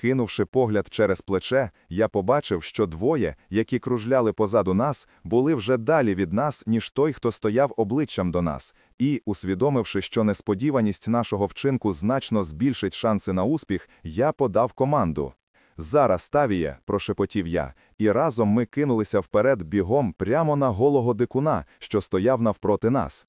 Кинувши погляд через плече, я побачив, що двоє, які кружляли позаду нас, були вже далі від нас, ніж той, хто стояв обличчям до нас, і, усвідомивши, що несподіваність нашого вчинку значно збільшить шанси на успіх, я подав команду. Зараз, Тавіє, прошепотів я, і разом ми кинулися вперед бігом прямо на голого дикуна, що стояв навпроти нас.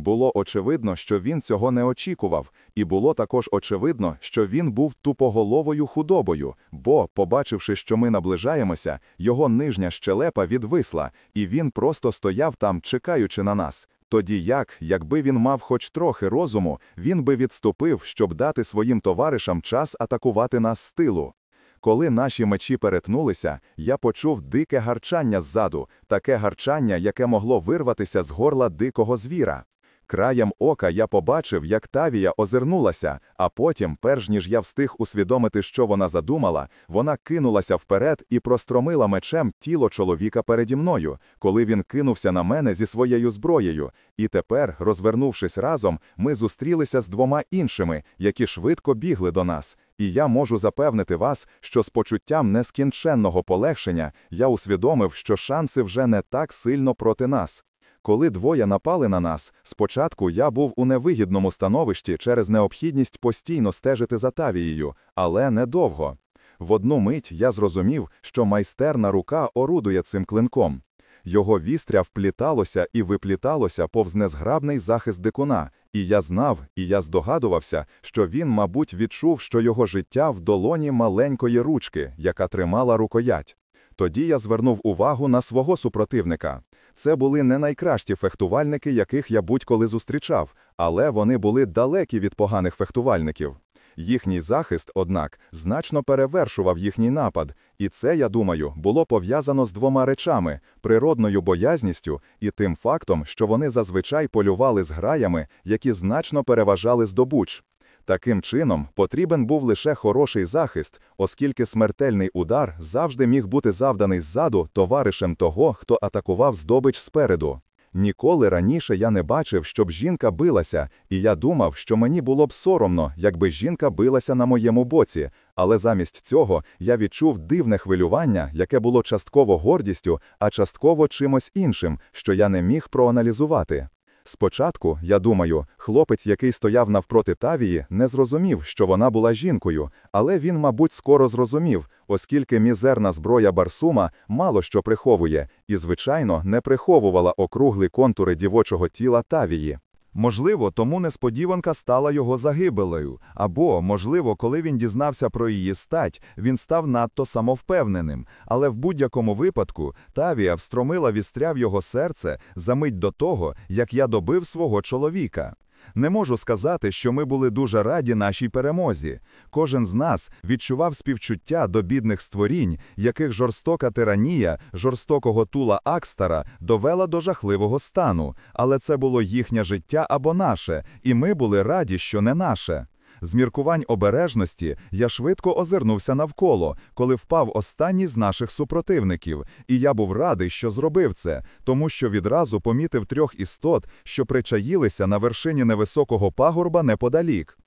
Було очевидно, що він цього не очікував, і було також очевидно, що він був тупоголовою худобою, бо, побачивши, що ми наближаємося, його нижня щелепа відвисла, і він просто стояв там, чекаючи на нас. Тоді як, якби він мав хоч трохи розуму, він би відступив, щоб дати своїм товаришам час атакувати нас з тилу. Коли наші мечі перетнулися, я почув дике гарчання ззаду, таке гарчання, яке могло вирватися з горла дикого звіра. Краєм ока я побачив, як Тавія озирнулася, а потім, перш ніж я встиг усвідомити, що вона задумала, вона кинулася вперед і простромила мечем тіло чоловіка переді мною, коли він кинувся на мене зі своєю зброєю. І тепер, розвернувшись разом, ми зустрілися з двома іншими, які швидко бігли до нас. І я можу запевнити вас, що з почуттям нескінченного полегшення я усвідомив, що шанси вже не так сильно проти нас. Коли двоє напали на нас, спочатку я був у невигідному становищі через необхідність постійно стежити за тавією, але недовго. В одну мить я зрозумів, що майстерна рука орудує цим клинком. Його вістря впліталося і випліталося повз незграбний захист дикуна, і я знав, і я здогадувався, що він, мабуть, відчув, що його життя в долоні маленької ручки, яка тримала рукоять. Тоді я звернув увагу на свого супротивника. Це були не найкращі фехтувальники, яких я будь-коли зустрічав, але вони були далекі від поганих фехтувальників. Їхній захист, однак, значно перевершував їхній напад, і це, я думаю, було пов'язано з двома речами: природною боязністю і тим фактом, що вони зазвичай полювали з граями, які значно переважали здобуч. Таким чином, потрібен був лише хороший захист, оскільки смертельний удар завжди міг бути завданий ззаду товаришем того, хто атакував здобич спереду. Ніколи раніше я не бачив, щоб жінка билася, і я думав, що мені було б соромно, якби жінка билася на моєму боці, але замість цього я відчув дивне хвилювання, яке було частково гордістю, а частково чимось іншим, що я не міг проаналізувати. Спочатку, я думаю, хлопець, який стояв навпроти Тавії, не зрозумів, що вона була жінкою, але він, мабуть, скоро зрозумів, оскільки мізерна зброя Барсума мало що приховує і, звичайно, не приховувала округлі контури дівочого тіла Тавії. Можливо, тому несподіванка стала його загибелею, або, можливо, коли він дізнався про її стать, він став надто самовпевненим, але в будь-якому випадку Тавія встромила вістря в його серце за мить до того, як я добив свого чоловіка. Не можу сказати, що ми були дуже раді нашій перемозі. Кожен з нас відчував співчуття до бідних створінь, яких жорстока тиранія, жорстокого тула Акстара довела до жахливого стану, але це було їхнє життя або наше, і ми були раді, що не наше. З міркувань обережності я швидко озирнувся навколо, коли впав останній з наших супротивників, і я був радий, що зробив це, тому що відразу помітив трьох істот, що причаїлися на вершині невисокого пагорба неподалік.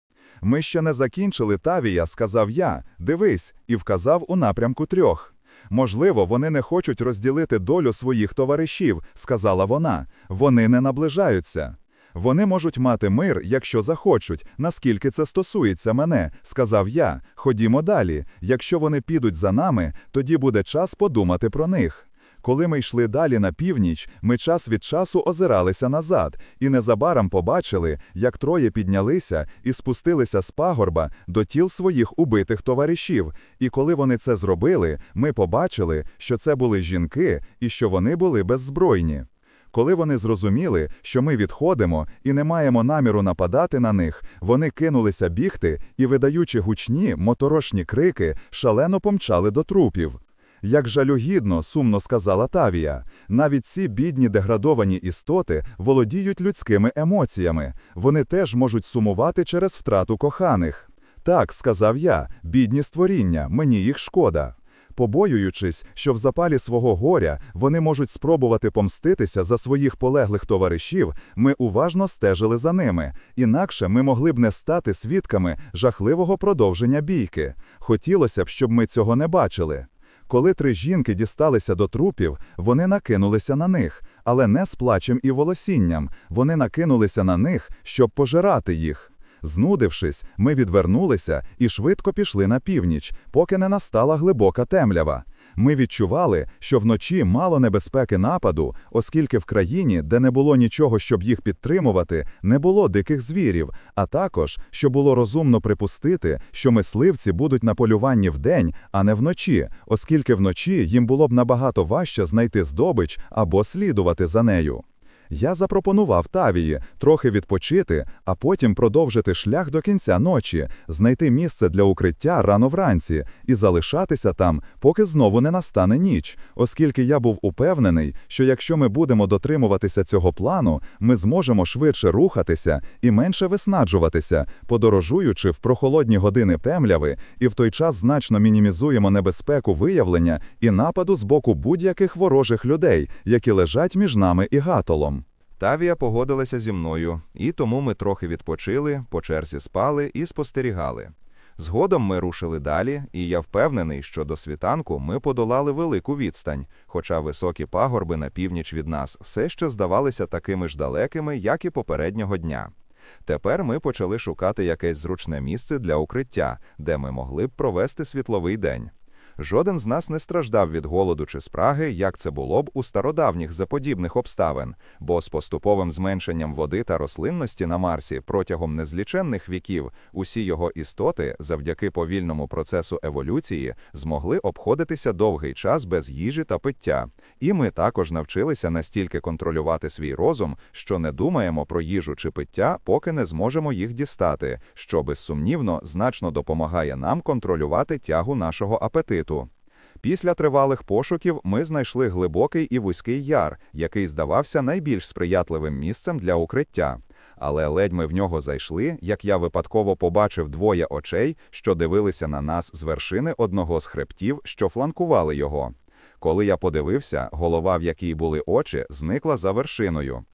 Ми ще не закінчили Тавія, сказав я, дивись, і вказав у напрямку трьох. Можливо, вони не хочуть розділити долю своїх товаришів, сказала вона. Вони не наближаються. Вони можуть мати мир, якщо захочуть, наскільки це стосується мене, сказав я. Ходімо далі. Якщо вони підуть за нами, тоді буде час подумати про них. Коли ми йшли далі на північ, ми час від часу озиралися назад і незабаром побачили, як троє піднялися і спустилися з пагорба до тіл своїх убитих товаришів. І коли вони це зробили, ми побачили, що це були жінки і що вони були беззбройні. Коли вони зрозуміли, що ми відходимо і не маємо наміру нападати на них, вони кинулися бігти і, видаючи гучні моторошні крики, шалено помчали до трупів. Як жалюгідно, сумно сказала Тавія, навіть ці бідні деградовані істоти володіють людськими емоціями, вони теж можуть сумувати через втрату коханих. Так, сказав я, бідні створіння, мені їх шкода. Побоюючись, що в запалі свого горя вони можуть спробувати помститися за своїх полеглих товаришів, ми уважно стежили за ними, інакше ми могли б не стати свідками жахливого продовження бійки. Хотілося б, щоб ми цього не бачили. Коли три жінки дісталися до трупів, вони накинулися на них, але не з плачем і волосінням. Вони накинулися на них, щоб пожирати їх. Знудившись, ми відвернулися і швидко пішли на північ, поки не настала глибока темрява. Ми відчували, що вночі мало небезпеки нападу, оскільки в країні, де не було нічого, щоб їх підтримувати, не було диких звірів, а також що було розумно припустити, що мисливці будуть на полюванні вдень, а не вночі, оскільки вночі їм було б набагато важче знайти здобич або слідувати за нею. Я запропонував Тавії трохи відпочити, а потім продовжити шлях до кінця ночі, знайти місце для укриття рано вранці і залишатися там, поки знову не настане ніч, оскільки я був упевнений, що якщо ми будемо дотримуватися цього плану, ми зможемо швидше рухатися і менше виснаджуватися, подорожуючи в прохолодні години темряви, і в той час значно мінімізуємо небезпеку виявлення і нападу з боку будь-яких ворожих людей, які лежать між нами і гатолом. Тавія погодилася зі мною, і тому ми трохи відпочили, по черзі спали і спостерігали. Згодом ми рушили далі, і я впевнений, що до світанку ми подолали велику відстань, хоча високі пагорби на північ від нас все ще здавалися такими ж далекими, як і попереднього дня. Тепер ми почали шукати якесь зручне місце для укриття, де ми могли б провести світловий день. Жоден з нас не страждав від голоду чи спраги, як це було б у стародавніх за подібних обставин, бо з поступовим зменшенням води та рослинності на Марсі протягом незліченних віків усі його істоти, завдяки повільному процесу еволюції, змогли обходитися довгий час без їжі та пиття. І ми також навчилися настільки контролювати свій розум, що не думаємо про їжу чи пиття, поки не зможемо їх дістати, що безсумнівно значно допомагає нам контролювати тягу нашого апетиту світу. Після тривалих пошуків ми знайшли глибокий і вузький яр, який здавався найбільш сприятливим місцем для укриття. Але ледь ми в нього зайшли, як я випадково побачив двоє очей, що дивилися на нас з вершини одного з хребтів, що фланкували його. Коли я подивився, голова, в якій були очі, зникла за вершиною.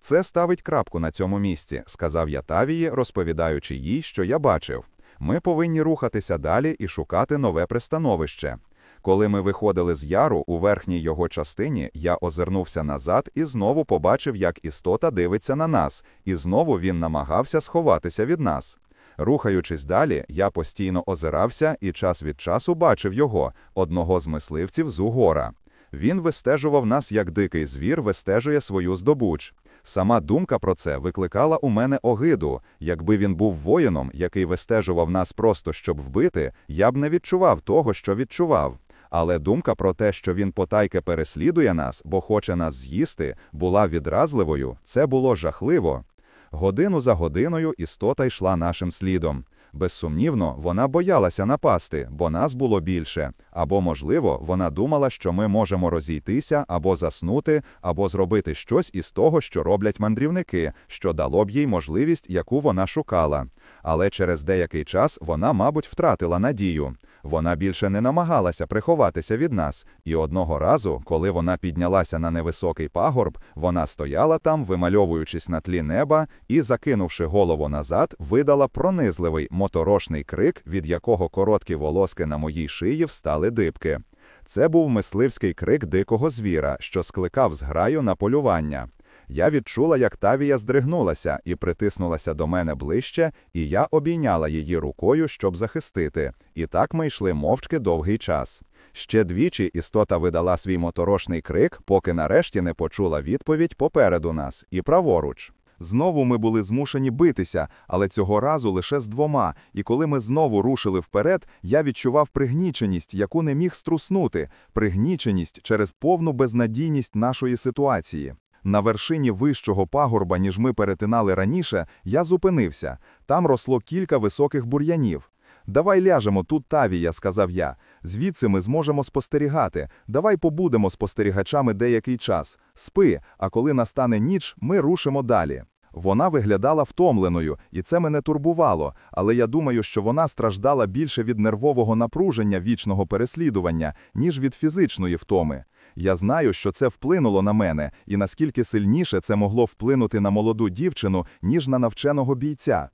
Це ставить крапку на цьому місці, сказав я Тавії, розповідаючи їй, що я бачив. Ми повинні рухатися далі і шукати нове пристановище. Коли ми виходили з яру у верхній його частині, я озирнувся назад і знову побачив, як істота дивиться на нас, і знову він намагався сховатися від нас. Рухаючись далі, я постійно озирався і час від часу бачив його, одного з мисливців з угора. Він вистежував нас, як дикий звір вистежує свою здобуч. Сама думка про це викликала у мене огиду. Якби він був воїном, який вистежував нас просто щоб вбити, я б не відчував того, що відчував. Але думка про те, що він потайки переслідує нас, бо хоче нас з'їсти, була відразливою, це було жахливо. Годину за годиною істота йшла нашим слідом. Безсумнівно, вона боялася напасти, бо нас було більше. Або, можливо, вона думала, що ми можемо розійтися, або заснути, або зробити щось із того, що роблять мандрівники, що дало б їй можливість, яку вона шукала. Але через деякий час вона, мабуть, втратила надію. Вона більше не намагалася приховатися від нас, і одного разу, коли вона піднялася на невисокий пагорб, вона стояла там, вимальовуючись на тлі неба, і, закинувши голову назад, видала пронизливий моторошний крик, від якого короткі волоски на моїй шиї встали дибки. Це був мисливський крик дикого звіра, що скликав зграю на полювання. Я відчула, як Тавія здригнулася і притиснулася до мене ближче, і я обійняла її рукою, щоб захистити. І так ми йшли мовчки довгий час. Ще двічі істота видала свій моторошний крик, поки нарешті не почула відповідь попереду нас і праворуч. Знову ми були змушені битися, але цього разу лише з двома. І коли ми знову рушили вперед, я відчував пригніченість, яку не міг струснути, пригніченість через повну безнадійність нашої ситуації. На вершині вищого пагорба, ніж ми перетинали раніше, я зупинився. Там росло кілька високих бур'янів. Давай ляжемо тут, Тавія, сказав я. Звідси ми зможемо спостерігати. Давай побудемо спостерігачами деякий час. Спи, а коли настане ніч, ми рушимо далі. Вона виглядала втомленою, і це мене турбувало, але я думаю, що вона страждала більше від нервового напруження вічного переслідування, ніж від фізичної втоми. Я знаю, що це вплинуло на мене, і наскільки сильніше це могло вплинути на молоду дівчину, ніж на навченого бійця.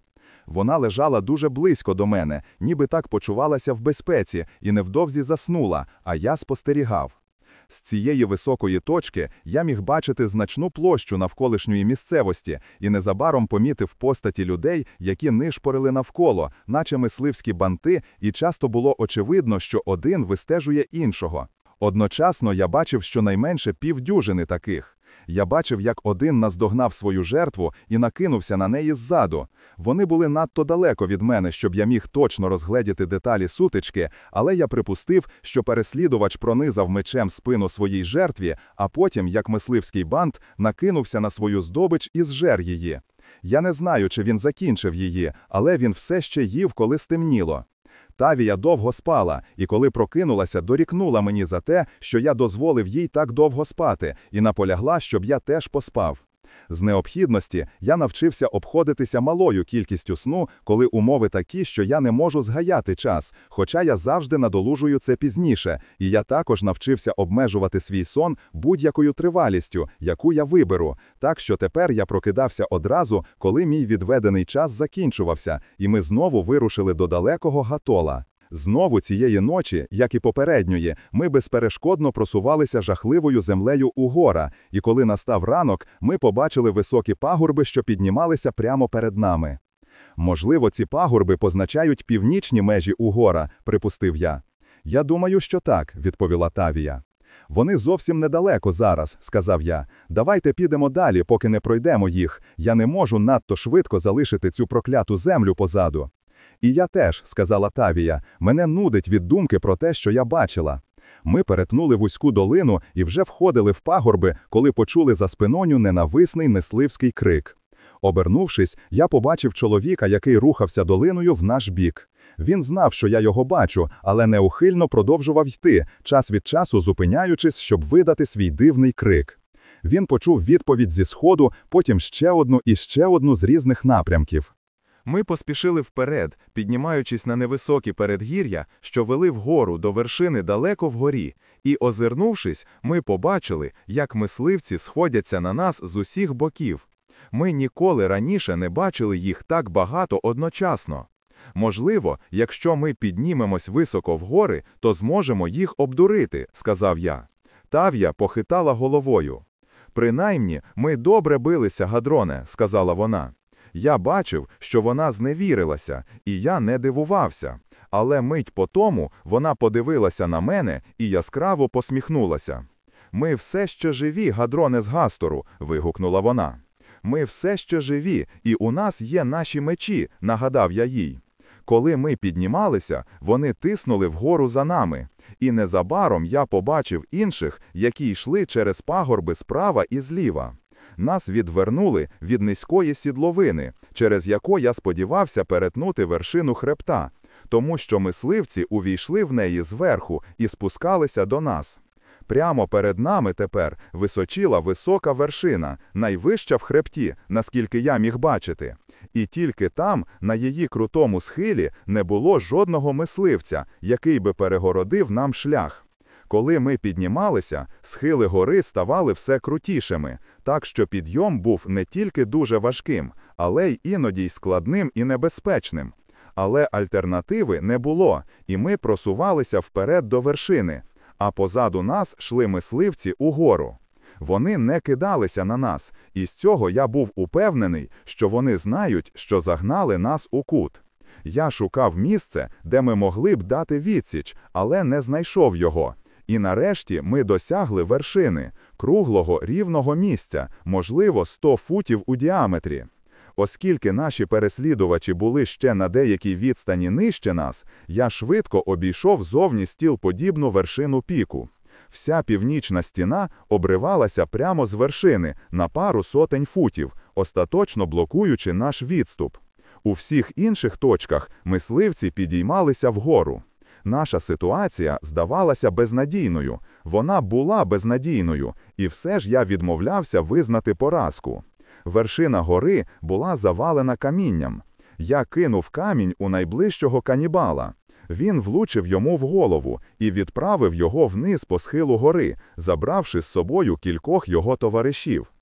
Вона лежала дуже близько до мене, ніби так почувалася в безпеці і невдовзі заснула, а я спостерігав. З цієї високої точки я міг бачити значну площу навколишньої місцевості і незабаром помітив постаті людей, які нишпорили навколо, наче мисливські банти, і часто було очевидно, що один вистежує іншого. Одночасно я бачив щонайменше півдюжини таких. Я бачив, як один наздогнав свою жертву і накинувся на неї ззаду. Вони були надто далеко від мене, щоб я міг точно розгледіти деталі сутички, але я припустив, що переслідувач пронизав мечем спину своїй жертві, а потім, як мисливський бант, накинувся на свою здобич і зжер її. Я не знаю, чи він закінчив її, але він все ще їв, коли стемніло. Тавія довго спала, і коли прокинулася, дорікнула мені за те, що я дозволив їй так довго спати, і наполягла, щоб я теж поспав. З необхідності я навчився обходитися малою кількістю сну, коли умови такі, що я не можу згаяти час, хоча я завжди надолужую це пізніше, і я також навчився обмежувати свій сон будь-якою тривалістю, яку я виберу, так що тепер я прокидався одразу, коли мій відведений час закінчувався, і ми знову вирушили до далекого гатола. Знову цієї ночі, як і попередньої, ми безперешкодно просувалися жахливою землею у гора, і коли настав ранок, ми побачили високі пагорби, що піднімалися прямо перед нами. Можливо, ці пагорби позначають північні межі угора, припустив я. Я думаю, що так, відповіла Тавія. Вони зовсім недалеко зараз, сказав я. Давайте підемо далі, поки не пройдемо їх. Я не можу надто швидко залишити цю прокляту землю позаду. І я теж, сказала Тавія, мене нудить від думки про те, що я бачила. Ми перетнули вузьку долину і вже входили в пагорби, коли почули за спиною ненависний мисливський крик. Обернувшись, я побачив чоловіка, який рухався долиною в наш бік. Він знав, що я його бачу, але неухильно продовжував йти, час від часу зупиняючись, щоб видати свій дивний крик. Він почув відповідь зі сходу, потім ще одну і ще одну з різних напрямків. Ми поспішили вперед, піднімаючись на невисокі передгір'я, що вели вгору до вершини далеко вгорі, і, озирнувшись, ми побачили, як мисливці сходяться на нас з усіх боків. Ми ніколи раніше не бачили їх так багато одночасно. Можливо, якщо ми піднімемось високо вгори, то зможемо їх обдурити, сказав я. Тав'я похитала головою. Принаймні, ми добре билися, гадроне, сказала вона. Я бачив, що вона зневірилася, і я не дивувався. Але мить по тому вона подивилася на мене і яскраво посміхнулася. Ми все ще живі, гадроне з Гастору, вигукнула вона. Ми все ще живі, і у нас є наші мечі, нагадав я їй. Коли ми піднімалися, вони тиснули вгору за нами, і незабаром я побачив інших, які йшли через пагорби справа і зліва. Нас відвернули від низької сідловини, через яку я сподівався перетнути вершину хребта, тому що мисливці увійшли в неї зверху і спускалися до нас. Прямо перед нами тепер височила висока вершина, найвища в хребті, наскільки я міг бачити. І тільки там, на її крутому схилі, не було жодного мисливця, який би перегородив нам шлях. Коли ми піднімалися, схили гори ставали все крутішими, так що підйом був не тільки дуже важким, але й іноді й складним і небезпечним. Але альтернативи не було, і ми просувалися вперед до вершини, а позаду нас шли мисливці угору. Вони не кидалися на нас, і з цього я був упевнений, що вони знають, що загнали нас у кут. Я шукав місце, де ми могли б дати відсіч, але не знайшов його. І нарешті ми досягли вершини, круглого рівного місця, можливо, 100 футів у діаметрі. Оскільки наші переслідувачі були ще на деякій відстані нижче нас, я швидко обійшов зовні стіл подібну вершину піку. Вся північна стіна обривалася прямо з вершини на пару сотень футів, остаточно блокуючи наш відступ. У всіх інших точках мисливці підіймалися вгору. Наша ситуація здавалася безнадійною, вона була безнадійною, і все ж я відмовлявся визнати поразку. Вершина гори була завалена камінням. Я кинув камінь у найближчого канібала. Він влучив йому в голову і відправив його вниз по схилу гори, забравши з собою кількох його товаришів.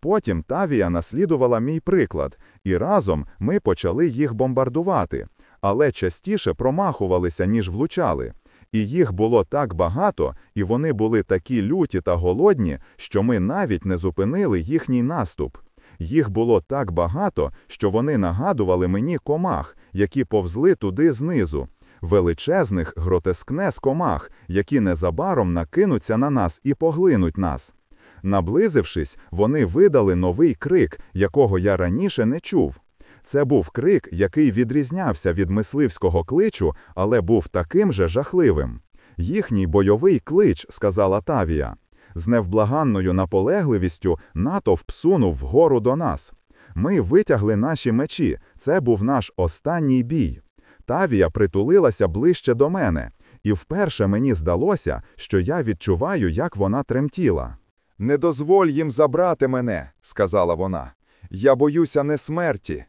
Потім Тавія наслідувала мій приклад, і разом ми почали їх бомбардувати, але частіше промахувалися, ніж влучали. І їх було так багато, і вони були такі люті та голодні, що ми навіть не зупинили їхній наступ. Їх було так багато, що вони нагадували мені комах, які повзли туди знизу, величезних гротескнес комах, які незабаром накинуться на нас і поглинуть нас. Наблизившись, вони видали новий крик, якого я раніше не чув. Це був крик, який відрізнявся від мисливського кличу, але був таким же жахливим. Їхній бойовий клич, сказала Тавія. З невблаганною наполегливістю натовп сунув вгору до нас. Ми витягли наші мечі, це був наш останній бій. Тавія притулилася ближче до мене, і вперше мені здалося, що я відчуваю, як вона тремтіла. Не дозволь їм забрати мене, сказала вона. Я боюся не смерті.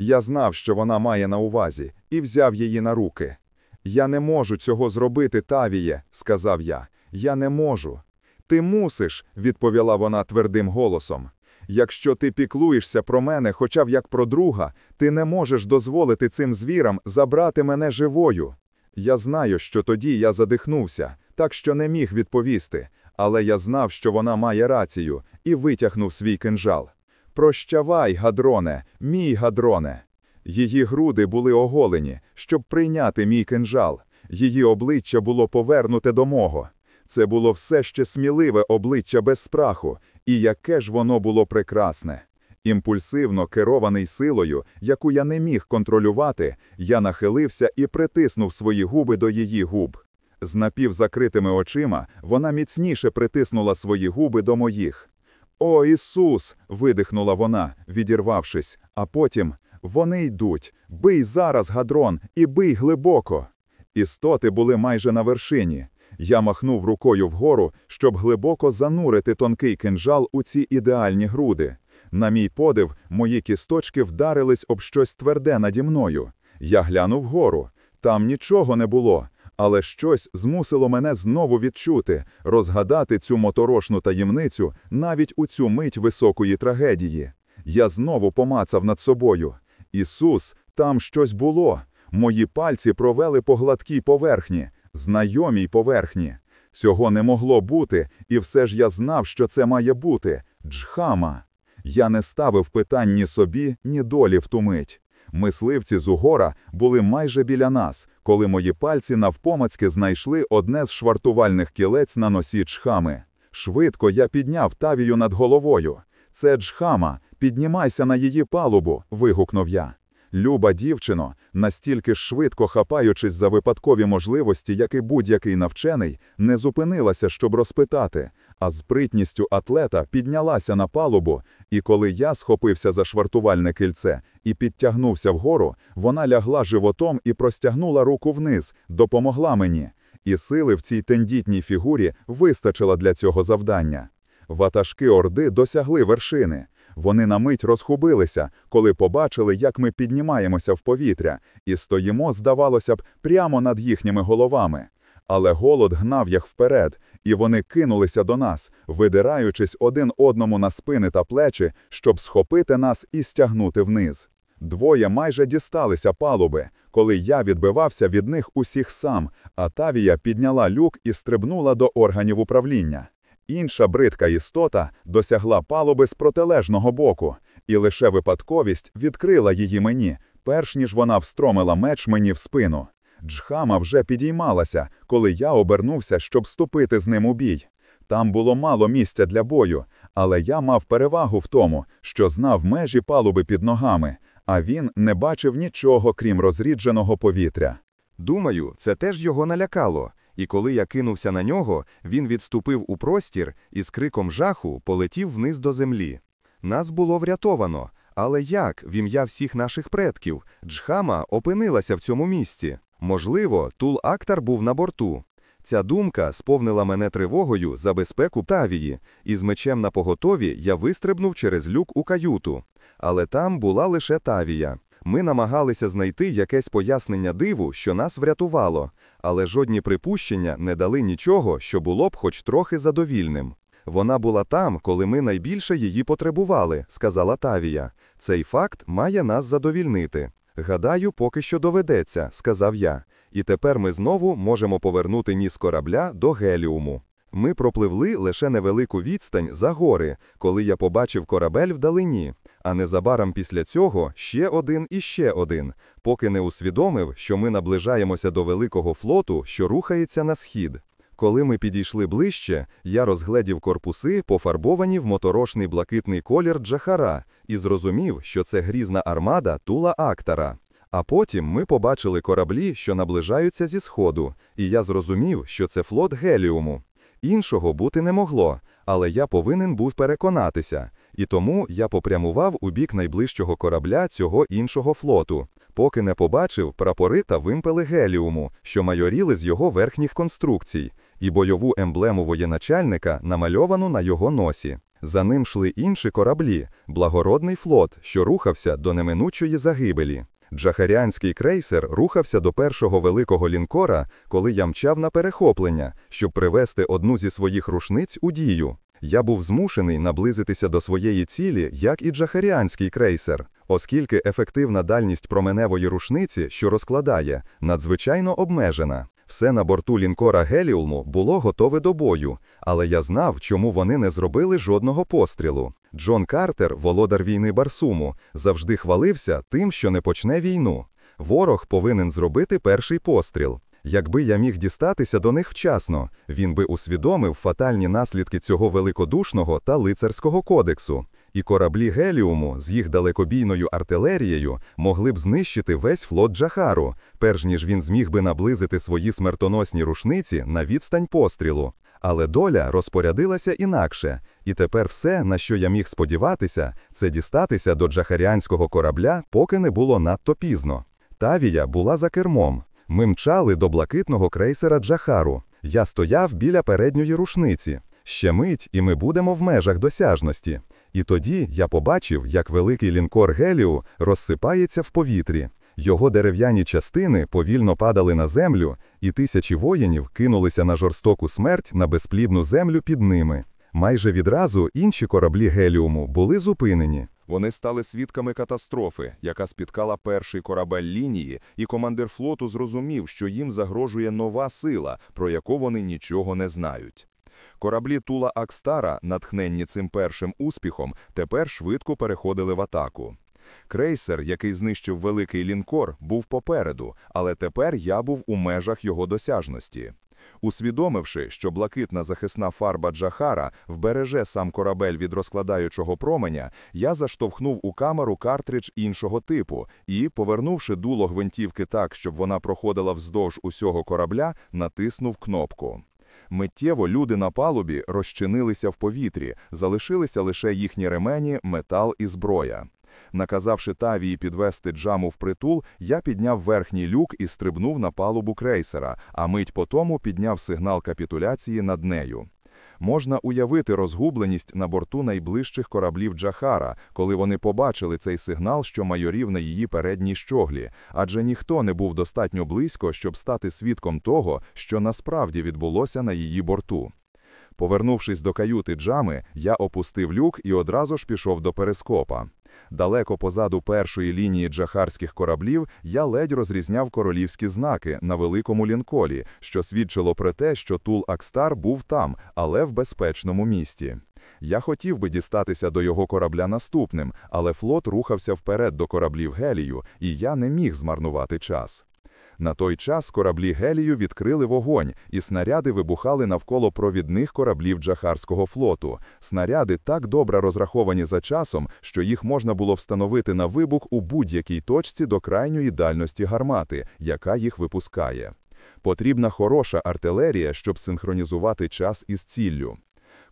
Я знав, що вона має на увазі, і взяв її на руки. Я не можу цього зробити, Тавіє, сказав я. Я не можу. Ти мусиш, відповіла вона твердим голосом. Якщо ти піклуєшся про мене, хоча б як про друга, ти не можеш дозволити цим звірам забрати мене живою. Я знаю, що тоді я задихнувся, так що не міг відповісти, але я знав, що вона має рацію, і витягнув свій кинжал. Прощавай, гадроне, мій гадроне. Її груди були оголені, щоб прийняти мій кинжал. Її обличчя було повернуте до мого. Це було все ще сміливе обличчя без спраху, і яке ж воно було прекрасне. Імпульсивно керований силою, яку я не міг контролювати, я нахилився і притиснув свої губи до її губ. З напівзакритими очима вона міцніше притиснула свої губи до моїх. О, Ісус! видихнула вона, відірвавшись, а потім вони йдуть. Бий зараз, гадрон, і бий глибоко. Істоти були майже на вершині. Я махнув рукою вгору, щоб глибоко занурити тонкий кинжал у ці ідеальні груди. На мій подив, мої кісточки вдарились об щось тверде наді мною. Я глянув вгору. Там нічого не було, але щось змусило мене знову відчути, розгадати цю моторошну таємницю навіть у цю мить високої трагедії. Я знову помацав над собою. Ісус, там щось було. Мої пальці провели по гладкій поверхні, знайомій поверхні. Цього не могло бути, і все ж я знав, що це має бути Джхама. Я не ставив питань ні собі, ні долі в ту мить. Мисливці з угора були майже біля нас, коли мої пальці навпомацьки знайшли одне з швартувальних кілець на носі Джхами. Швидко я підняв тавію над головою. Це Джхама, піднімайся на її палубу, вигукнув я. Люба дівчино, настільки ж швидко хапаючись за випадкові можливості, як і будь-який навчений, не зупинилася, щоб розпитати, а з притністю атлета піднялася на палубу, і коли я схопився за швартувальне кільце і підтягнувся вгору, вона лягла животом і простягнула руку вниз, допомогла мені. І сили в цій тендітній фігурі вистачило для цього завдання. Ватажки Орди досягли вершини. Вони на мить розхубилися, коли побачили, як ми піднімаємося в повітря, і стоїмо, здавалося б, прямо над їхніми головами. Але голод гнав їх вперед, і вони кинулися до нас, видираючись один одному на спини та плечі, щоб схопити нас і стягнути вниз. Двоє майже дісталися палуби, коли я відбивався від них усіх сам, а Тавія підняла люк і стрибнула до органів управління. Інша бридка істота досягла палуби з протилежного боку, і лише випадковість відкрила її мені, перш ніж вона встромила меч мені в спину. Джхама вже підіймалася, коли я обернувся, щоб ступити з ним у бій. Там було мало місця для бою, але я мав перевагу в тому, що знав межі палуби під ногами, а він не бачив нічого, крім розрідженого повітря. Думаю, це теж його налякало, і коли я кинувся на нього, він відступив у простір і з криком жаху полетів вниз до землі. Нас було врятовано, але як, в ім'я всіх наших предків, Джхама опинилася в цьому місці? Можливо, Тул Актар був на борту. Ця думка сповнила мене тривогою за безпеку Тавії, і з мечем на поготові я вистрибнув через люк у каюту. Але там була лише Тавія. Ми намагалися знайти якесь пояснення диву, що нас врятувало, але жодні припущення не дали нічого, що було б хоч трохи задовільним. Вона була там, коли ми найбільше її потребували, сказала Тавія. Цей факт має нас задовільнити. Гадаю, поки що доведеться, сказав я. І тепер ми знову можемо повернути ніс корабля до геліуму. Ми пропливли лише невелику відстань за гори, коли я побачив корабель вдалині, а незабаром після цього ще один і ще один, поки не усвідомив, що ми наближаємося до великого флоту, що рухається на схід. Коли ми підійшли ближче, я розгледів корпуси, пофарбовані в моторошний блакитний колір Джахара, і зрозумів, що це грізна армада Тула Актара. А потім ми побачили кораблі, що наближаються зі сходу, і я зрозумів, що це флот Геліуму. Іншого бути не могло, але я повинен був переконатися, і тому я попрямував у бік найближчого корабля цього іншого флоту, поки не побачив прапори та вимпели Геліуму, що майоріли з його верхніх конструкцій, і бойову емблему воєначальника, намальовану на його носі. За ним йшли інші кораблі, благородний флот, що рухався до неминучої загибелі. Джахаріанський крейсер рухався до першого великого лінкора, коли я мчав на перехоплення, щоб привести одну зі своїх рушниць у дію. Я був змушений наблизитися до своєї цілі, як і джахаріанський крейсер, оскільки ефективна дальність променевої рушниці, що розкладає, надзвичайно обмежена. Все на борту лінкора Геліуму було готове до бою, але я знав, чому вони не зробили жодного пострілу. Джон Картер, володар війни Барсуму, завжди хвалився тим, що не почне війну. Ворог повинен зробити перший постріл. Якби я міг дістатися до них вчасно, він би усвідомив фатальні наслідки цього великодушного та лицарського кодексу. І кораблі Геліуму з їх далекобійною артилерією могли б знищити весь флот Джахару, перш ніж він зміг би наблизити свої смертоносні рушниці на відстань пострілу. Але доля розпорядилася інакше, і тепер все, на що я міг сподіватися, це дістатися до джахаріанського корабля, поки не було надто пізно. Тавія була за кермом. Ми мчали до блакитного крейсера Джахару. Я стояв біля передньої рушниці. Ще мить, і ми будемо в межах досяжності. І тоді я побачив, як великий лінкор Геліу розсипається в повітрі. Його дерев'яні частини повільно падали на землю, і тисячі воїнів кинулися на жорстоку смерть на безплідну землю під ними. Майже відразу інші кораблі Геліуму були зупинені. Вони стали свідками катастрофи, яка спіткала перший корабель лінії, і командир флоту зрозумів, що їм загрожує нова сила, про яку вони нічого не знають. Кораблі Тула Акстара, натхненні цим першим успіхом, тепер швидко переходили в атаку. Крейсер, який знищив великий лінкор, був попереду, але тепер я був у межах його досяжності. Усвідомивши, що блакитна захисна фарба Джахара вбереже сам корабель від розкладаючого променя, я заштовхнув у камеру картридж іншого типу і, повернувши дуло гвинтівки так, щоб вона проходила вздовж усього корабля, натиснув кнопку. Миттєво люди на палубі розчинилися в повітрі, залишилися лише їхні ремені, метал і зброя. Наказавши Тавії підвести джаму в притул, я підняв верхній люк і стрибнув на палубу крейсера, а мить по тому підняв сигнал капітуляції над нею. Можна уявити розгубленість на борту найближчих кораблів Джахара, коли вони побачили цей сигнал, що майорів на її передній щоглі, адже ніхто не був достатньо близько, щоб стати свідком того, що насправді відбулося на її борту. Повернувшись до каюти джами, я опустив люк і одразу ж пішов до перископа. Далеко позаду першої лінії джахарських кораблів я ледь розрізняв королівські знаки на великому лінколі, що свідчило про те, що Тул Акстар був там, але в безпечному місті. Я хотів би дістатися до його корабля наступним, але флот рухався вперед до кораблів Гелію, і я не міг змарнувати час. На той час кораблі Гелію відкрили вогонь, і снаряди вибухали навколо провідних кораблів Джахарського флоту. Снаряди так добре розраховані за часом, що їх можна було встановити на вибух у будь-якій точці до крайньої дальності гармати, яка їх випускає. Потрібна хороша артилерія, щоб синхронізувати час із ціллю.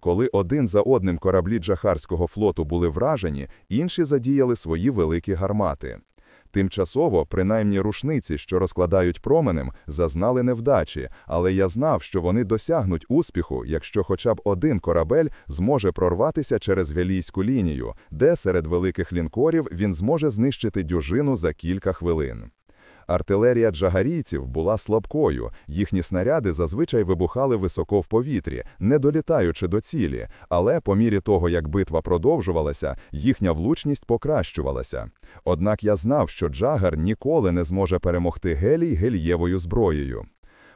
Коли один за одним кораблі Джахарського флоту були вражені, інші задіяли свої великі гармати. Тимчасово, принаймні рушниці, що розкладають променем, зазнали невдачі, але я знав, що вони досягнуть успіху, якщо хоча б один корабель зможе прорватися через Велійську лінію, де серед великих лінкорів він зможе знищити дюжину за кілька хвилин. Артилерія джагарійців була слабкою, їхні снаряди зазвичай вибухали високо в повітрі, не долітаючи до цілі, але по мірі того, як битва продовжувалася, їхня влучність покращувалася. Однак я знав, що Джагар ніколи не зможе перемогти гелій гельєвою зброєю.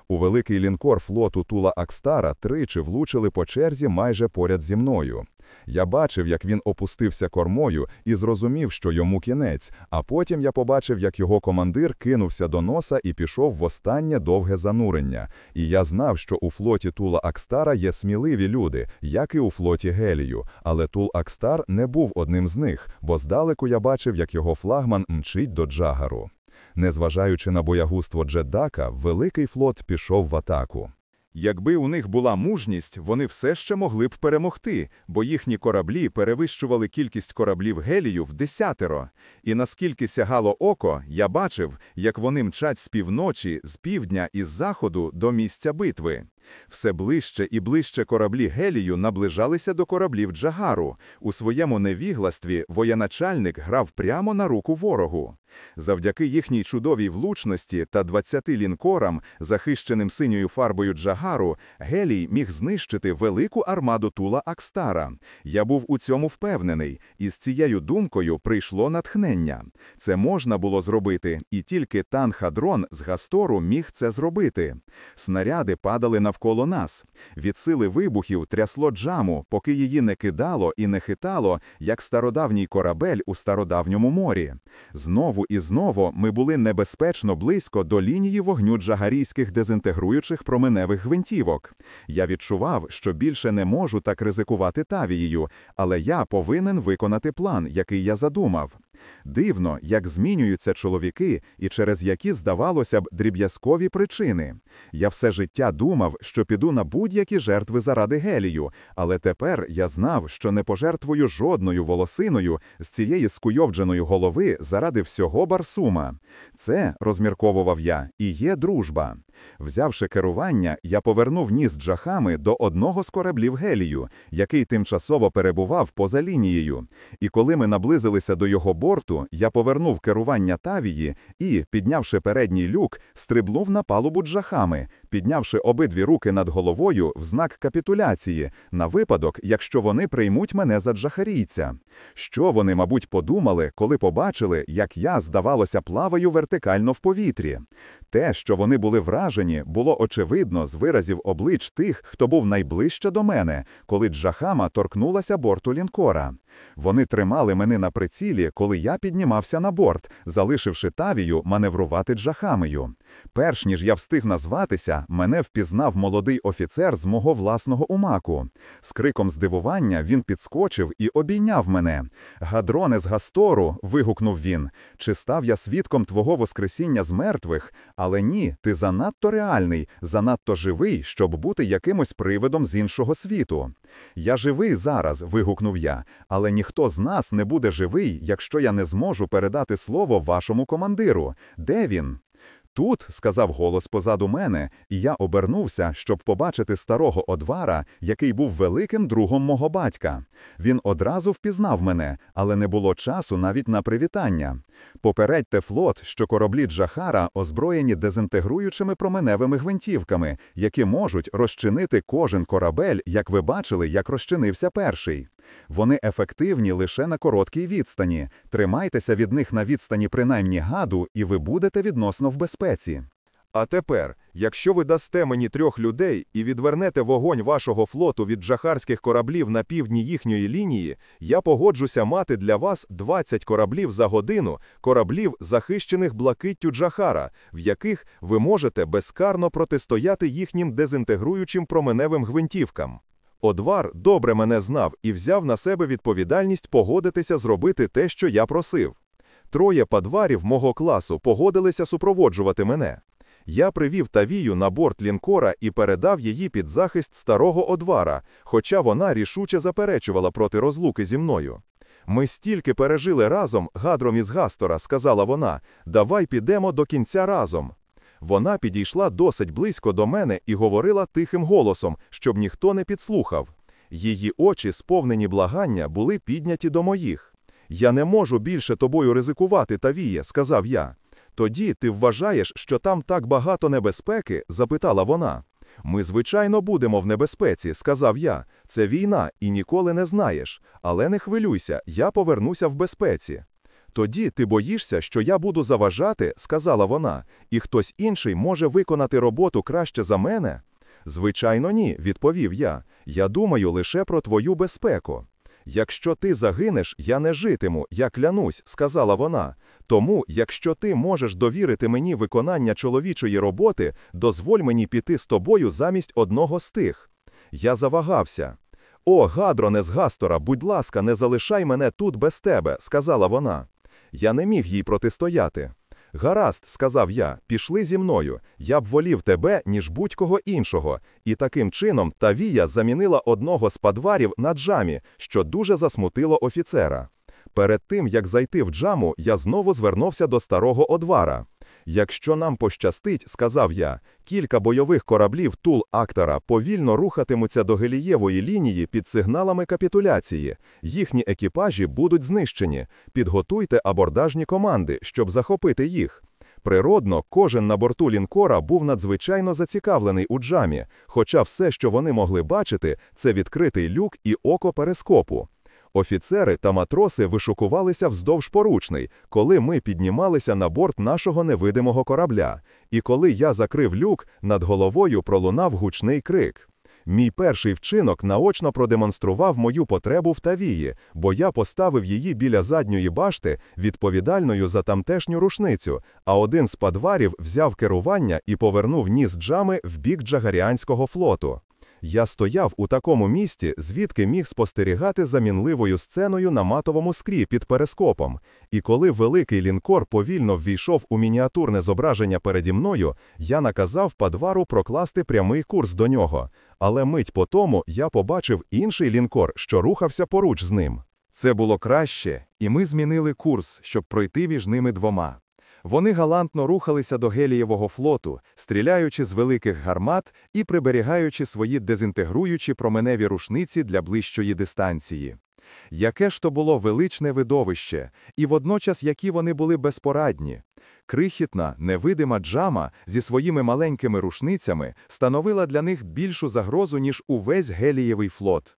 У великий лінкор флоту Тула Акстара тричі влучили по черзі майже поряд зі мною. Я бачив, як він опустився кормою і зрозумів, що йому кінець, а потім я побачив, як його командир кинувся до носа і пішов в останнє довге занурення. І я знав, що у флоті Тул Акстара є сміливі люди, як і у флоті Гелію, але Тул Акстар не був одним з них, бо здалеку я бачив, як його флагман мчить до Джагару. Незважаючи на боягузтво Джеддака, великий флот пішов в атаку. Якби у них була мужність, вони все ще могли б перемогти, бо їхні кораблі перевищували кількість кораблів Гелію в десятеро. І наскільки сягало око, я бачив, як вони мчать з півночі, з півдня і з заходу до місця битви. Все ближче і ближче кораблі Гелію наближалися до кораблів Джагару. У своєму невігластві воєначальник грав прямо на руку ворогу. Завдяки їхній чудовій влучності та 20 лінкорам, захищеним синьою фарбою Джагару, Гелій міг знищити велику армаду Тула Акстара. Я був у цьому впевнений, і з цією думкою прийшло натхнення. Це можна було зробити, і тільки Танхадрон з Гастору міг це зробити. Снаряди падали навколо нас. Від сили вибухів трясло джаму, поки її не кидало і не хитало, як стародавній корабель у стародавньому морі. Знову і знову ми були небезпечно близько до лінії вогню джагарійських дезінтегруючих променевих гвинтівок. Я відчував, що більше не можу так ризикувати Тавією, але я повинен виконати план, який я задумав. Дивно, як змінюються чоловіки і через які, здавалося б, дріб'язкові причини. Я все життя думав, що піду на будь-які жертви заради гелію, але тепер я знав, що не пожертвую жодною волосиною з цієї скуйовдженої голови заради всього Барсума. Це, розмірковував я, і є дружба. Взявши керування, я повернув ніс джахами до одного з кораблів гелію, який тимчасово перебував поза лінією. І коли ми наблизилися до його борту, я повернув керування Тавії і, піднявши передній люк, стрибнув на палубу джахами, піднявши обидві руки над головою в знак капітуляції, на випадок, якщо вони приймуть мене за джахарійця. Що вони, мабуть, подумали, коли побачили, як я, здавалося, плаваю вертикально в повітрі? Те, що вони були вражені, було очевидно з виразів облич тих, хто був найближче до мене, коли джахама торкнулася борту лінкора. Вони тримали мене на прицілі, коли я піднімався на борт, залишивши тавію маневрувати джахамею. Перш ніж я встиг назватися, мене впізнав молодий офіцер з мого власного умаку. З криком здивування він підскочив і обійняв мене. Гадроне з Гастору, вигукнув він, чи став я свідком твого воскресіння з мертвих? Але ні, ти занадто реальний, занадто живий, щоб бути якимось привидом з іншого світу. Я живий зараз, вигукнув я, але ніхто з нас не буде живий, якщо я не зможу передати слово вашому командиру. Де він? Тут, сказав голос позаду мене, і я обернувся, щоб побачити старого одвара, який був великим другом мого батька. Він одразу впізнав мене, але не було часу навіть на привітання. Попередьте флот, що кораблі Джахара озброєні дезінтегруючими променевими гвинтівками, які можуть розчинити кожен корабель, як ви бачили, як розчинився перший. Вони ефективні лише на короткій відстані. Тримайтеся від них на відстані принаймні гаду, і ви будете відносно в безпеці. А тепер, якщо ви дасте мені трьох людей і відвернете вогонь вашого флоту від джахарських кораблів на півдні їхньої лінії, я погоджуся мати для вас 20 кораблів за годину, кораблів, захищених блакиттю Джахара, в яких ви можете безкарно протистояти їхнім дезінтегруючим променевим гвинтівкам. Одвар добре мене знав і взяв на себе відповідальність погодитися зробити те, що я просив. Троє падварів мого класу погодилися супроводжувати мене. Я привів Тавію на борт лінкора і передав її під захист старого одвара, хоча вона рішуче заперечувала проти розлуки зі мною. Ми стільки пережили разом, гадром із Гастора, сказала вона. Давай підемо до кінця разом. Вона підійшла досить близько до мене і говорила тихим голосом, щоб ніхто не підслухав. Її очі, сповнені благання, були підняті до моїх. Я не можу більше тобою ризикувати, Тавіє, сказав я. Тоді ти вважаєш, що там так багато небезпеки? запитала вона. Ми, звичайно, будемо в небезпеці, сказав я. Це війна, і ніколи не знаєш. Але не хвилюйся, я повернуся в безпеці. Тоді ти боїшся, що я буду заважати, сказала вона, і хтось інший може виконати роботу краще за мене? Звичайно, ні, відповів я. Я думаю лише про твою безпеку. Якщо ти загинеш, я не житиму, я клянусь, сказала вона. Тому, якщо ти можеш довірити мені виконання чоловічої роботи, дозволь мені піти з тобою замість одного з тих. Я завагався. О, гадроне з Гастора, будь ласка, не залишай мене тут без тебе, сказала вона. Я не міг їй протистояти. Гаразд, сказав я, пішли зі мною. Я б волів тебе, ніж будь-кого іншого. І таким чином Тавія замінила одного з падварів на джамі, що дуже засмутило офіцера. Перед тим, як зайти в джаму, я знову звернувся до старого одвара. Якщо нам пощастить, сказав я, кілька бойових кораблів Тул Актора повільно рухатимуться до Гелієвої лінії під сигналами капітуляції. Їхні екіпажі будуть знищені. Підготуйте абордажні команди, щоб захопити їх. Природно, кожен на борту лінкора був надзвичайно зацікавлений у джамі, хоча все, що вони могли бачити, це відкритий люк і око перископу. Офіцери та матроси вишукувалися вздовж поручний, коли ми піднімалися на борт нашого невидимого корабля. І коли я закрив люк, над головою пролунав гучний крик. Мій перший вчинок наочно продемонстрував мою потребу в тавії, бо я поставив її біля задньої башти, відповідальною за тамтешню рушницю, а один з падварів взяв керування і повернув ніс джами в бік Джагаріанського флоту. Я стояв у такому місці, звідки міг спостерігати за мінливою сценою на матовому скрі під перископом. І коли великий лінкор повільно ввійшов у мініатюрне зображення переді мною, я наказав падвару прокласти прямий курс до нього. Але мить по тому я побачив інший лінкор, що рухався поруч з ним. Це було краще, і ми змінили курс, щоб пройти між ними двома. Вони галантно рухалися до Гелієвого флоту, стріляючи з великих гармат і приберігаючи свої дезінтегруючі променеві рушниці для ближчої дистанції. Яке ж то було величне видовище, і водночас які вони були безпорадні. Крихітна, невидима джама зі своїми маленькими рушницями становила для них більшу загрозу, ніж увесь Гелієвий флот.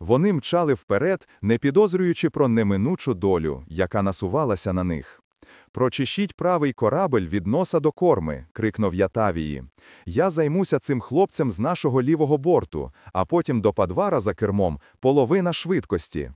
Вони мчали вперед, не підозрюючи про неминучу долю, яка насувалася на них. Прочищіть правий корабель від носа до корми, крикнув я Тавії. Я займуся цим хлопцем з нашого лівого борту, а потім до падвара за кермом половина швидкості.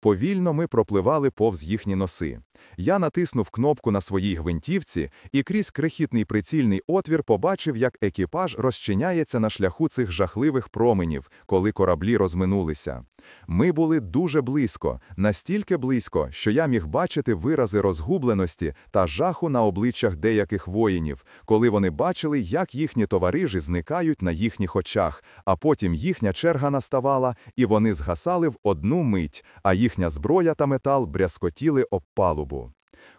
Повільно ми пропливали повз їхні носи. Я натиснув кнопку на своїй гвинтівці і крізь крихітний прицільний отвір побачив, як екіпаж розчиняється на шляху цих жахливих променів, коли кораблі розминулися. Ми були дуже близько, настільки близько, що я міг бачити вирази розгубленості та жаху на обличчях деяких воїнів, коли вони бачили, як їхні товариші зникають на їхніх очах, а потім їхня черга наставала, і вони згасали в одну мить, а їхня зброя та метал брязкотіли об палубу.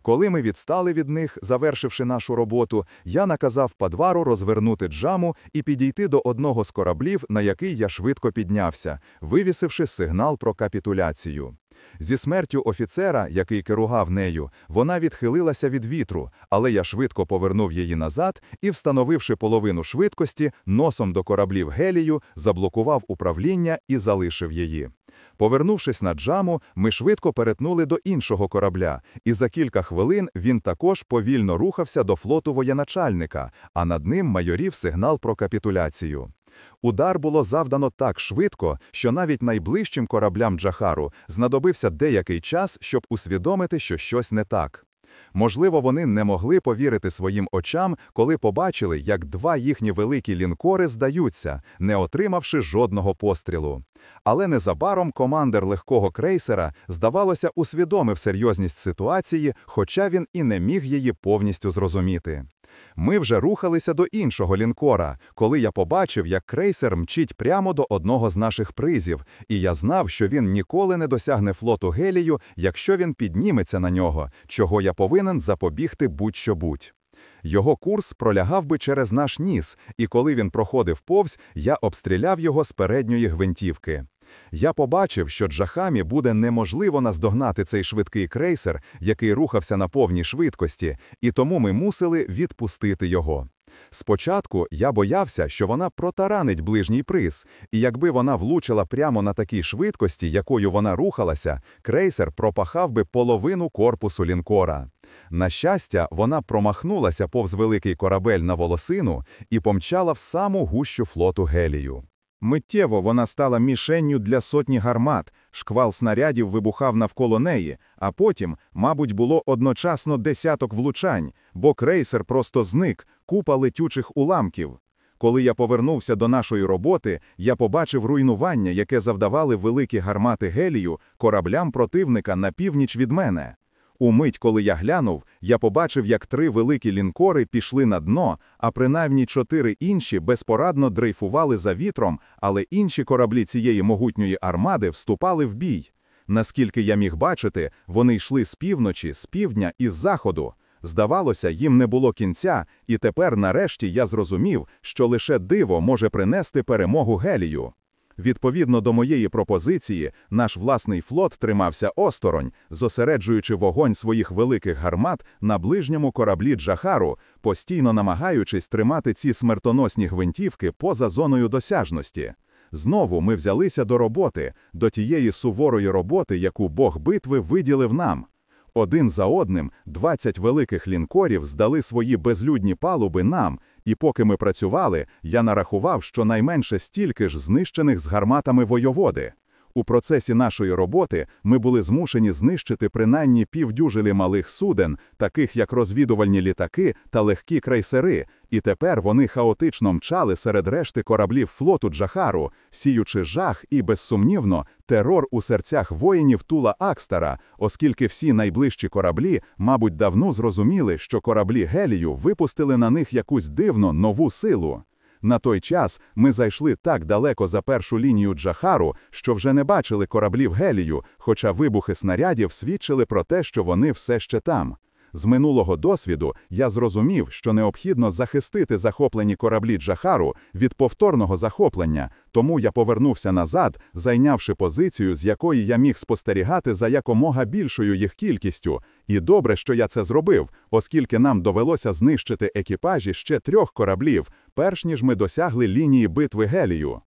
Коли ми відстали від них, завершивши нашу роботу, я наказав падвару розвернути джаму і підійти до одного з кораблів, на який я швидко піднявся, вивісивши сигнал про капітуляцію. Зі смертю офіцера, який керував нею, вона відхилилася від вітру, але я швидко повернув її назад і, встановивши половину швидкості, носом до кораблів гелію, заблокував управління і залишив її. Повернувшись на джаму, ми швидко перетнули до іншого корабля, і за кілька хвилин він також повільно рухався до флоту воєначальника, а над ним майорів сигнал про капітуляцію. Удар було завдано так швидко, що навіть найближчим кораблям Джахару знадобився деякий час, щоб усвідомити, що щось не так. Можливо, вони не могли повірити своїм очам, коли побачили, як два їхні великі лінкори здаються, не отримавши жодного пострілу. Але незабаром командир легкого крейсера, здавалося, усвідомив серйозність ситуації, хоча він і не міг її повністю зрозуміти. Ми вже рухалися до іншого лінкора, коли я побачив, як крейсер мчить прямо до одного з наших призів, і я знав, що він ніколи не досягне флоту Гелію, якщо він підніметься на нього, чого я повинен запобігти будь-що будь. Його курс пролягав би через наш ніс, і коли він проходив повз, я обстріляв його з передньої гвинтівки. Я побачив, що Джахамі буде неможливо наздогнати цей швидкий крейсер, який рухався на повній швидкості, і тому ми мусили відпустити його. Спочатку я боявся, що вона протаранить ближній приз, і якби вона влучила прямо на такій швидкості, якою вона рухалася, крейсер пропахав би половину корпусу лінкора. На щастя, вона промахнулася повз великий корабель на волосину і помчала в саму гущу флоту Гелію. Миттєво вона стала мішенню для сотні гармат, шквал снарядів вибухав навколо неї, а потім, мабуть, було одночасно десяток влучань, бо крейсер просто зник, купа летючих уламків. Коли я повернувся до нашої роботи, я побачив руйнування, яке завдавали великі гармати гелію кораблям противника на північ від мене. Умить, коли я глянув, я побачив, як три великі лінкори пішли на дно, а принаймні чотири інші безпорадно дрейфували за вітром, але інші кораблі цієї могутньої армади вступали в бій. Наскільки я міг бачити, вони йшли з півночі, з півдня і з заходу. Здавалося, їм не було кінця, і тепер, нарешті, я зрозумів, що лише диво може принести перемогу Гелію. Відповідно до моєї пропозиції, наш власний флот тримався осторонь, зосереджуючи вогонь своїх великих гармат на ближньому кораблі Джахару, постійно намагаючись тримати ці смертоносні гвинтівки поза зоною досяжності. Знову ми взялися до роботи, до тієї суворої роботи, яку Бог битви виділив нам. Один за одним 20 великих лінкорів здали свої безлюдні палуби нам, і поки ми працювали, я нарахував, що найменше стільки ж знищених з гарматами воєводи. У процесі нашої роботи ми були змушені знищити принаймні півдюжелі малих суден, таких як розвідувальні літаки та легкі крейсери, і тепер вони хаотично мчали серед решти кораблів флоту Джахару, сіючи жах і, безсумнівно, терор у серцях воїнів Тула Акстара, оскільки всі найближчі кораблі, мабуть, давно зрозуміли, що кораблі Гелію випустили на них якусь дивну нову силу. На той час ми зайшли так далеко за першу лінію Джахару, що вже не бачили кораблів Гелію, хоча вибухи снарядів свідчили про те, що вони все ще там. З минулого досвіду я зрозумів, що необхідно захистити захоплені кораблі Джахару від повторного захоплення, тому я повернувся назад, зайнявши позицію, з якої я міг спостерігати за якомога більшою їх кількістю. І добре, що я це зробив, оскільки нам довелося знищити екіпажі ще трьох кораблів, перш ніж ми досягли лінії битви Гелію.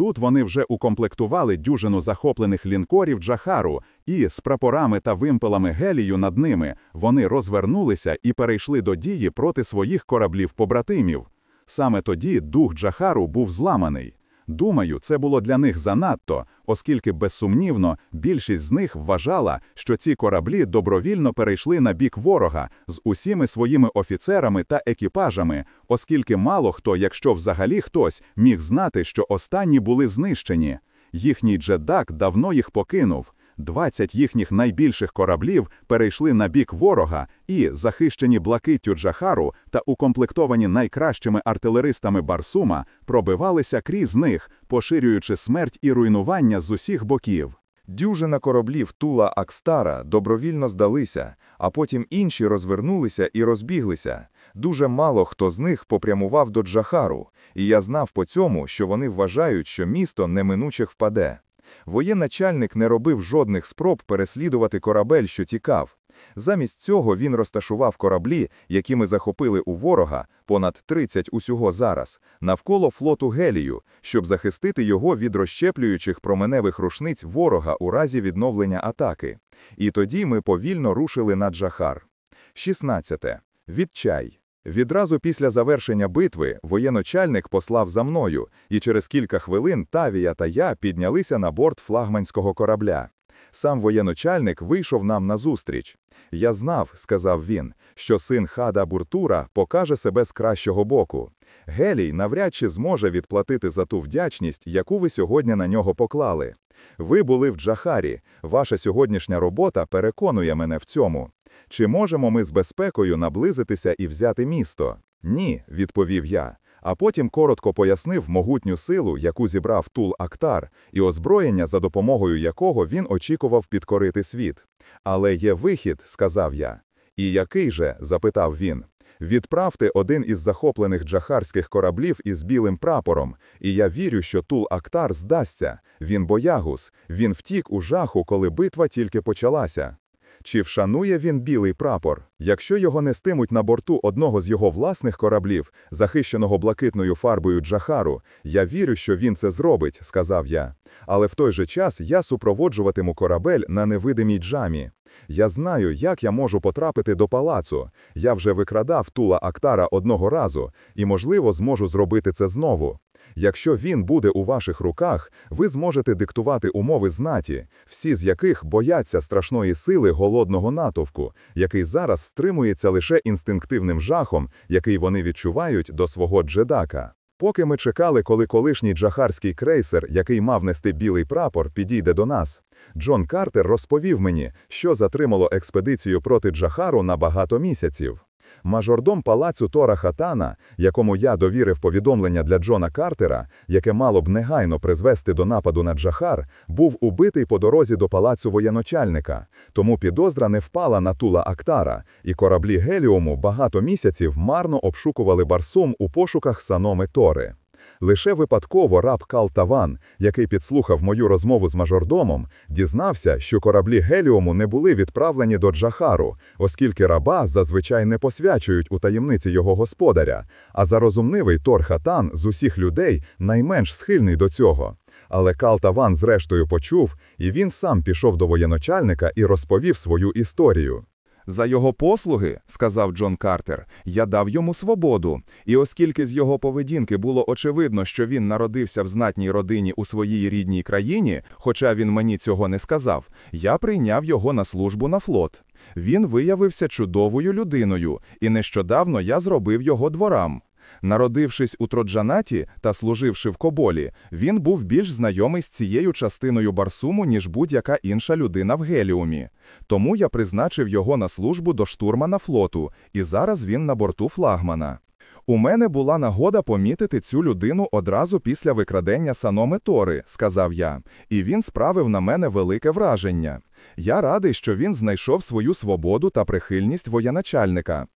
Тут вони вже укомплектували дюжину захоплених лінкорів Джахару, і з прапорами та вимпелами гелію над ними вони розвернулися і перейшли до дії проти своїх кораблів-побратимів. Саме тоді дух Джахару був зламаний. Думаю, це було для них занадто, оскільки, безсумнівно, більшість з них вважала, що ці кораблі добровільно перейшли на бік ворога з усіми своїми офіцерами та екіпажами, оскільки мало хто, якщо взагалі хтось, міг знати, що останні були знищені. Їхній джедак давно їх покинув. 20 їхніх найбільших кораблів перейшли на бік ворога і, захищені блакиттю Джахару та укомплектовані найкращими артилеристами Барсума, пробивалися крізь них, поширюючи смерть і руйнування з усіх боків. Дюжина кораблів Тула Акстара добровільно здалися, а потім інші розвернулися і розбіглися. Дуже мало хто з них попрямував до Джахару, і я знав по цьому, що вони вважають, що місто неминуче впаде. Воєначальник не робив жодних спроб переслідувати корабель, що тікав. Замість цього він розташував кораблі, які ми захопили у ворога, понад 30 усього зараз, навколо флоту Гелію, щоб захистити його від розщеплюючих променевих рушниць ворога у разі відновлення атаки. І тоді ми повільно рушили на Джахар. 16. Відчай. Відразу після завершення битви воєначальник послав за мною, і через кілька хвилин Тавія та я піднялися на борт флагманського корабля. Сам воєначальник вийшов нам назустріч. Я знав, сказав він, що син хада Буртура покаже себе з кращого боку. Гелій навряд чи зможе відплатити за ту вдячність, яку ви сьогодні на нього поклали. Ви були в Джахарі. Ваша сьогоднішня робота переконує мене в цьому. Чи можемо ми з безпекою наблизитися і взяти місто? Ні, відповів я. А потім коротко пояснив могутню силу, яку зібрав Тул Актар, і озброєння, за допомогою якого він очікував підкорити світ. Але є вихід, сказав я. І який же? запитав він. Відправте один із захоплених джахарських кораблів із білим прапором, і я вірю, що Тул Актар здасться. Він боягус, він втік у жаху, коли битва тільки почалася. Чи вшанує він білий прапор? Якщо його нестимуть на борту одного з його власних кораблів, захищеного блакитною фарбою Джахару, я вірю, що він це зробить, сказав я. Але в той же час я супроводжуватиму корабель на невидимій джамі. Я знаю, як я можу потрапити до палацу. Я вже викрадав Тула Актара одного разу, і, можливо, зможу зробити це знову. Якщо він буде у ваших руках, ви зможете диктувати умови знаті, всі з яких бояться страшної сили голодного натовку, який зараз стримується лише інстинктивним жахом, який вони відчувають до свого джедака. Поки ми чекали, коли колишній джахарський крейсер, який мав нести білий прапор, підійде до нас, Джон Картер розповів мені, що затримало експедицію проти Джахару на багато місяців. Мажордом палацу Тора Хатана, якому я довірив повідомлення для Джона Картера, яке мало б негайно призвести до нападу на Джахар, був убитий по дорозі до палацу воєначальника. Тому підозра не впала на Тула Актара, і кораблі Геліуму багато місяців марно обшукували Барсум у пошуках Саноми Тори. Лише випадково раб Кал Таван, який підслухав мою розмову з мажордомом, дізнався, що кораблі Геліуму не були відправлені до Джахару, оскільки раба зазвичай не посвячують у таємниці його господаря, а зарозумнивий Тор Хатан з усіх людей найменш схильний до цього. Але Кал Таван зрештою почув, і він сам пішов до воєначальника і розповів свою історію. За його послуги, сказав Джон Картер, я дав йому свободу, і оскільки з його поведінки було очевидно, що він народився в знатній родині у своїй рідній країні, хоча він мені цього не сказав, я прийняв його на службу на флот. Він виявився чудовою людиною, і нещодавно я зробив його дворам. Народившись у Троджанаті та служивши в Коболі, він був більш знайомий з цією частиною Барсуму, ніж будь-яка інша людина в Геліумі. Тому я призначив його на службу до штурмана флоту, і зараз він на борту флагмана. У мене була нагода помітити цю людину одразу після викрадення Саноми Тори, сказав я, і він справив на мене велике враження. Я радий, що він знайшов свою свободу та прихильність воєначальника.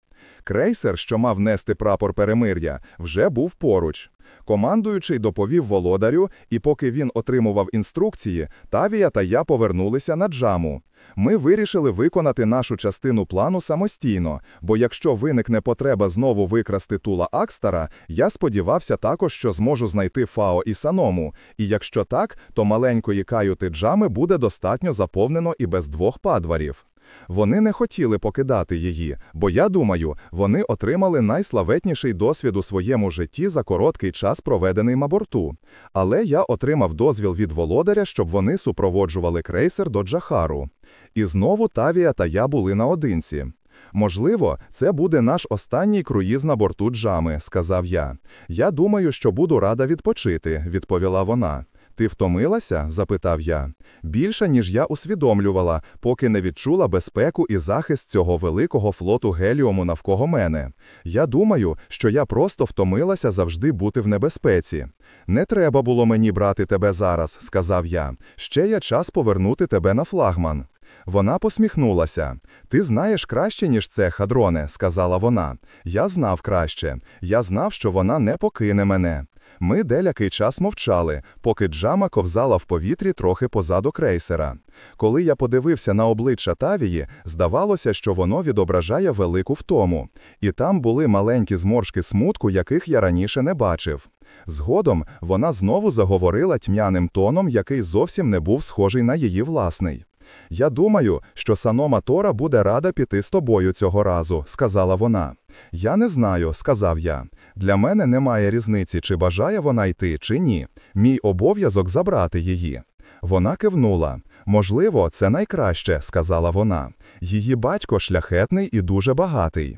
Крейсер, що мав нести прапор перемир'я, вже був поруч. Командуючий доповів володарю, і поки він отримував інструкції, Тавія та я повернулися на джаму. Ми вирішили виконати нашу частину плану самостійно, бо якщо виникне потреба знову викрасти Тула Акстара, я сподівався також, що зможу знайти Фао і Саному, і якщо так, то маленької каюти джами буде достатньо заповнено і без двох падварів. Вони не хотіли покидати її, бо я думаю, вони отримали найславетніший досвід у своєму житті за короткий час, проведений на борту. Але я отримав дозвіл від володаря, щоб вони супроводжували крейсер до Джахару. І знову Тавія та я були наодинці. Можливо, це буде наш останній круїз на борту Джами, сказав я. Я думаю, що буду рада відпочити, відповіла вона. Ти втомилася? запитав я. Більше, ніж я усвідомлювала, поки не відчула безпеку і захист цього великого флоту геліуму навколо мене. Я думаю, що я просто втомилася завжди бути в небезпеці. Не треба було мені брати тебе зараз, сказав я. Ще є час повернути тебе на флагман. Вона посміхнулася. Ти знаєш краще, ніж це, хадроне, сказала вона. Я знав краще. Я знав, що вона не покине мене. Ми деякий час мовчали, поки Джама ковзала в повітрі трохи позаду крейсера. Коли я подивився на обличчя Тавії, здавалося, що воно відображає велику втому, і там були маленькі зморшки смутку, яких я раніше не бачив. Згодом вона знову заговорила тьмяним тоном, який зовсім не був схожий на її власний. Я думаю, що Санома Тора буде рада піти з тобою цього разу, сказала вона. Я не знаю, сказав я. Для мене немає різниці, чи бажає вона йти, чи ні. Мій обов'язок забрати її. Вона кивнула. Можливо, це найкраще, сказала вона. Її батько шляхетний і дуже багатий.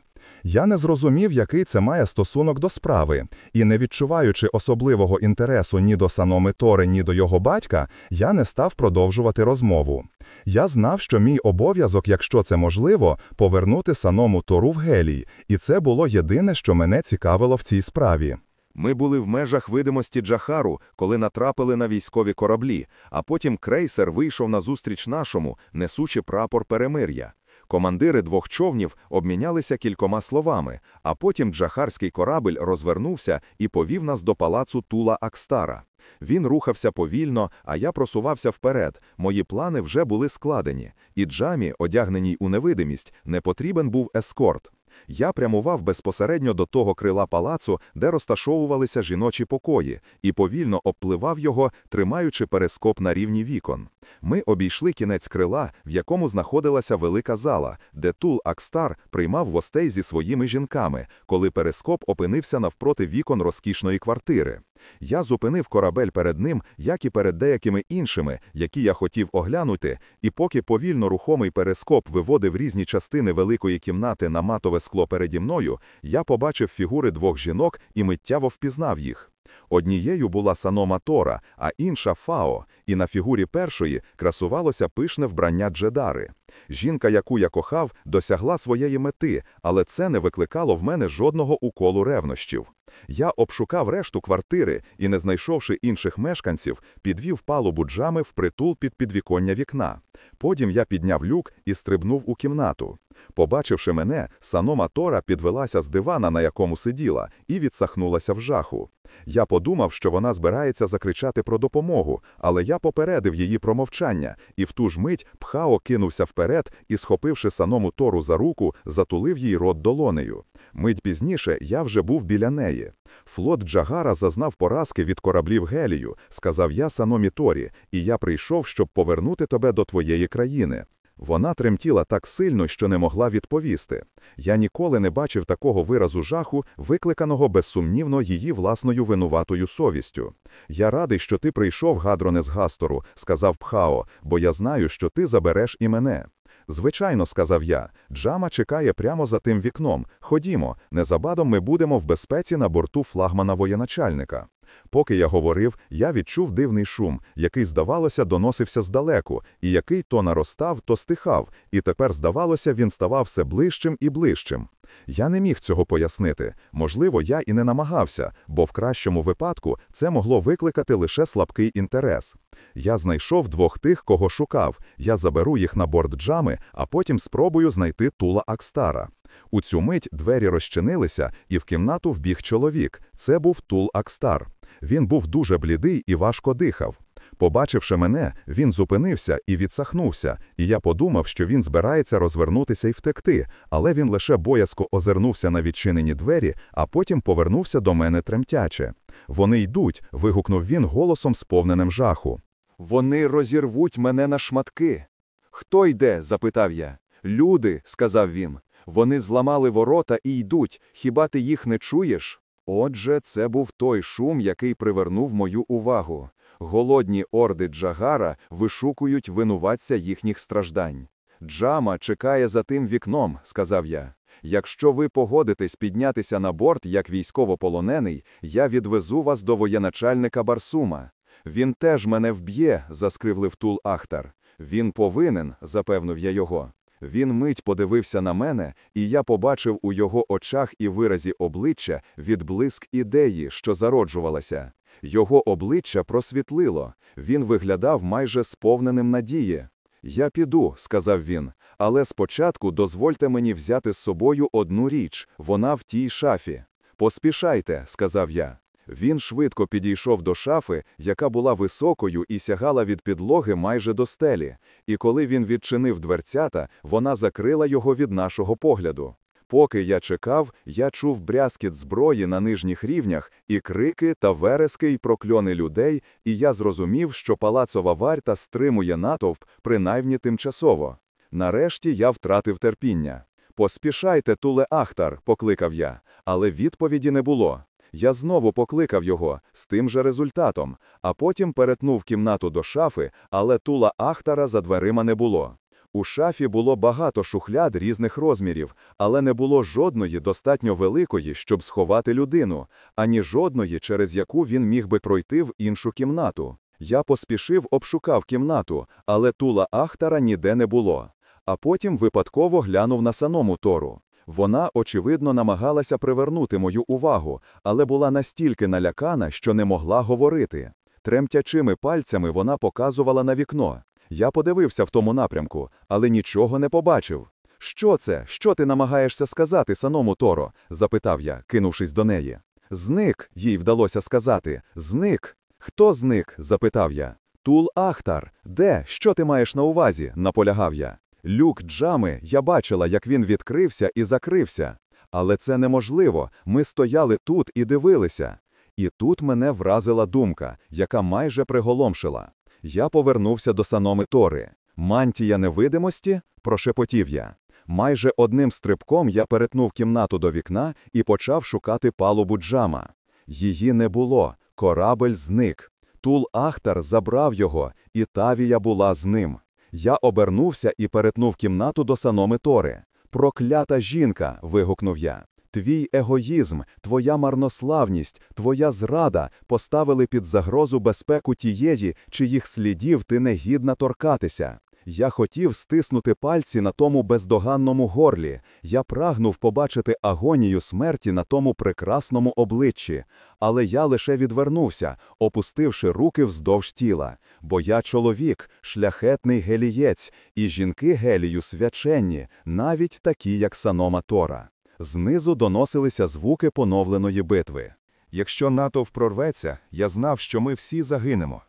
Я не зрозумів, який це має стосунок до справи, і не відчуваючи особливого інтересу ні до Саноми Тори, ні до його батька, я не став продовжувати розмову. Я знав, що мій обов'язок, якщо це можливо, повернути Саному Тору в Гелій, і це було єдине, що мене цікавило в цій справі. Ми були в межах видимості Джахару, коли натрапили на військові кораблі, а потім крейсер вийшов назустріч нашому, несучи прапор перемир'я. Командири двох човнів обмінялися кількома словами, а потім джахарський корабль розвернувся і повів нас до палацу Тула Акстара. Він рухався повільно, а я просувався вперед. Мої плани вже були складені, і Джамі, одягненій у невидимість, не потрібен був ескорт. Я прямував безпосередньо до того крила палацу, де розташовувалися жіночі покої, і повільно обпливав його, тримаючи перископ на рівні вікон. Ми обійшли кінець крила, в якому знаходилася велика зала, де Тул Акстар приймав гостей зі своїми жінками, коли перископ опинився навпроти вікон розкішної квартири. Я зупинив корабель перед ним, як і перед деякими іншими, які я хотів оглянути, і поки повільно рухомий перископ виводив різні частини великої кімнати на матове скло переді мною, я побачив фігури двох жінок і миттєво впізнав їх. Однією була Санома Тора, а інша Фао, і на фігурі першої красувалося пишне вбрання Джедари. Жінка, яку я кохав, досягла своєї мети, але це не викликало в мене жодного уколу ревнощів. Я обшукав решту квартири і, не знайшовши інших мешканців, підвів палубу джами в притул під підвіконня вікна. Потім я підняв люк і стрибнув у кімнату. Побачивши мене, Санома Тора підвелася з дивана, на якому сиділа, і відсахнулася в жаху. Я подумав, що вона збирається закричати про допомогу, але я попередив її про мовчання, і в ту ж мить Пхао кинувся вперед і, схопивши Саному Тору за руку, затулив їй рот долонею. Мить пізніше я вже був біля неї. Флот Джагара зазнав поразки від кораблів Гелію, сказав я Саномі Торі, і я прийшов, щоб повернути тебе до твоєї країни. Вона тремтіла так сильно, що не могла відповісти. Я ніколи не бачив такого виразу жаху, викликаного безсумнівно її власною винуватою совістю. Я радий, що ти прийшов, Гадроне з Гастору, сказав Пхао, бо я знаю, що ти забереш і мене. Звичайно, сказав я, Джама чекає прямо за тим вікном. Ходімо, незабаром ми будемо в безпеці на борту флагмана воєначальника. Поки я говорив, я відчув дивний шум, який, здавалося, доносився здалеку, і який то наростав, то стихав, і тепер, здавалося, він ставав все ближчим і ближчим. Я не міг цього пояснити. Можливо, я і не намагався, бо в кращому випадку це могло викликати лише слабкий інтерес. Я знайшов двох тих, кого шукав. Я заберу їх на борт джами, а потім спробую знайти Тула Акстара. У цю мить двері розчинилися, і в кімнату вбіг чоловік. Це був Тул Акстар. Він був дуже блідий і важко дихав. Побачивши мене, він зупинився і відсахнувся, і я подумав, що він збирається розвернутися і втекти, але він лише боязко озирнувся на відчинені двері, а потім повернувся до мене тремтяче. Вони йдуть, вигукнув він голосом сповненим жаху. Вони розірвуть мене на шматки. Хто йде? запитав я. Люди, сказав він. Вони зламали ворота і йдуть. Хіба ти їх не чуєш? Отже, це був той шум, який привернув мою увагу. Голодні орди Джагара вишукують винуватця їхніх страждань. Джама чекає за тим вікном, сказав я. Якщо ви погодитесь піднятися на борт як військовополонений, я відвезу вас до воєначальника Барсума. Він теж мене вб'є, заскривлив Тул Ахтар. Він повинен, запевнив я його. Він мить подивився на мене, і я побачив у його очах і виразі обличчя відблиск ідеї, що зароджувалася. Його обличчя просвітлило, він виглядав майже сповненим надії. Я піду, сказав він, але спочатку дозвольте мені взяти з собою одну річ, вона в тій шафі. Поспішайте, сказав я. Він швидко підійшов до шафи, яка була високою і сягала від підлоги майже до стелі, і коли він відчинив дверцята, вона закрила його від нашого погляду. Поки я чекав, я чув брязкіт зброї на нижніх рівнях, і крики та верески й прокльони людей, і я зрозумів, що палацова варта стримує натовп, принаймні тимчасово. Нарешті я втратив терпіння. Поспішайте, Туле Ахтар, покликав я, але відповіді не було. Я знову покликав його з тим же результатом, а потім перетнув кімнату до шафи, але Тула Ахтара за дверима не було. У шафі було багато шухляд різних розмірів, але не було жодної достатньо великої, щоб сховати людину, ані жодної, через яку він міг би пройти в іншу кімнату. Я поспішив обшукав кімнату, але тула Ахтара ніде не було. А потім випадково глянув на саному Тору. Вона, очевидно, намагалася привернути мою увагу, але була настільки налякана, що не могла говорити. Тремтячими пальцями вона показувала на вікно. Я подивився в тому напрямку, але нічого не побачив. Що це? Що ти намагаєшся сказати, саному Торо? запитав я, кинувшись до неї. Зник, їй вдалося сказати. Зник. Хто зник? запитав я. Тул Ахтар. Де? Що ти маєш на увазі? наполягав я. Люк Джами, я бачила, як він відкрився і закрився. Але це неможливо. Ми стояли тут і дивилися. І тут мене вразила думка, яка майже приголомшила. Я повернувся до саноми Тори. Мантія невидимості? прошепотів я. Майже одним стрибком я перетнув кімнату до вікна і почав шукати палубу Джама. Її не було, корабель зник. Тул Ахтар забрав його, і Тавія була з ним. Я обернувся і перетнув кімнату до саноми Тори. Проклята жінка. вигукнув я. Твій егоїзм, твоя марнославність, твоя зрада поставили під загрозу безпеку тієї, чиїх слідів ти не гідна торкатися. Я хотів стиснути пальці на тому бездоганному горлі. Я прагнув побачити агонію смерті на тому прекрасному обличчі, але я лише відвернувся, опустивши руки вздовж тіла. Бо я чоловік, шляхетний гелієць, і жінки гелію свяченні, навіть такі, як Санома Тора. Знизу доносилися звуки поновленої битви. Якщо натовп прорветься, я знав, що ми всі загинемо.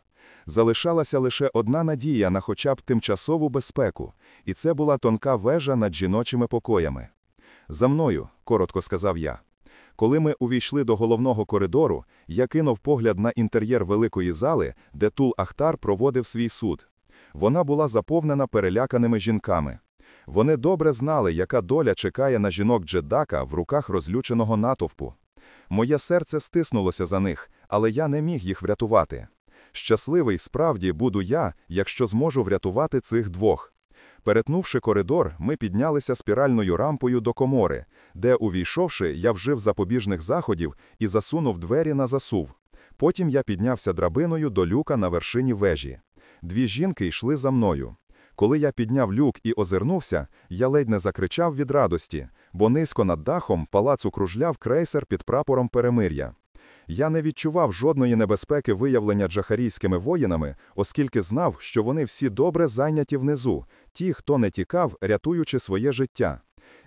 Залишалася лише одна надія на хоча б тимчасову безпеку, і це була тонка вежа над жіночими покоями. За мною, коротко сказав я. Коли ми увійшли до головного коридору, я кинув погляд на інтер'єр великої зали, де Тул Ахтар проводив свій суд. Вона була заповнена переляканими жінками. Вони добре знали, яка доля чекає на жінок Джедака в руках розлюченого натовпу. Моє серце стиснулося за них, але я не міг їх врятувати. Щасливий справді буду я, якщо зможу врятувати цих двох. Перетнувши коридор, ми піднялися спіральною рампою до комори, де, увійшовши, я вжив запобіжних заходів і засунув двері на засув. Потім я піднявся драбиною до люка на вершині вежі. Дві жінки йшли за мною. Коли я підняв люк і озирнувся, я ледь не закричав від радості, бо низько над дахом палацу кружляв крейсер під прапором перемир'я. Я не відчував жодної небезпеки виявлення джахарійськими воїнами, оскільки знав, що вони всі добре зайняті внизу, ті, хто не тікав, рятуючи своє життя.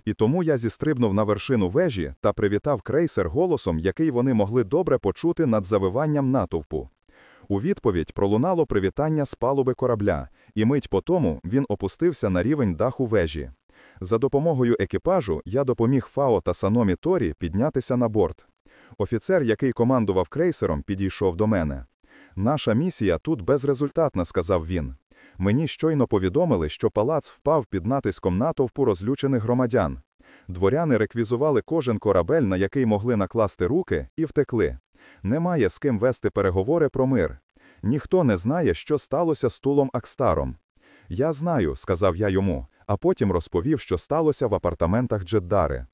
І тому я зістрибнув на вершину вежі та привітав крейсер голосом, який вони могли добре почути над завиванням натовпу. У відповідь пролунало привітання з палуби корабля, і мить по тому він опустився на рівень даху вежі. За допомогою екіпажу я допоміг Фао та Саномі Торі піднятися на борт. Офіцер, який командував крейсером, підійшов до мене. Наша місія тут безрезультатна, сказав він. Мені щойно повідомили, що палац впав під натиском натовпу розлючених громадян. Дворяни реквізували кожен корабель, на який могли накласти руки, і втекли. Немає з ким вести переговори про мир. Ніхто не знає, що сталося з Тулом Акстаром. Я знаю, сказав я йому, а потім розповів, що сталося в апартаментах Джеддари.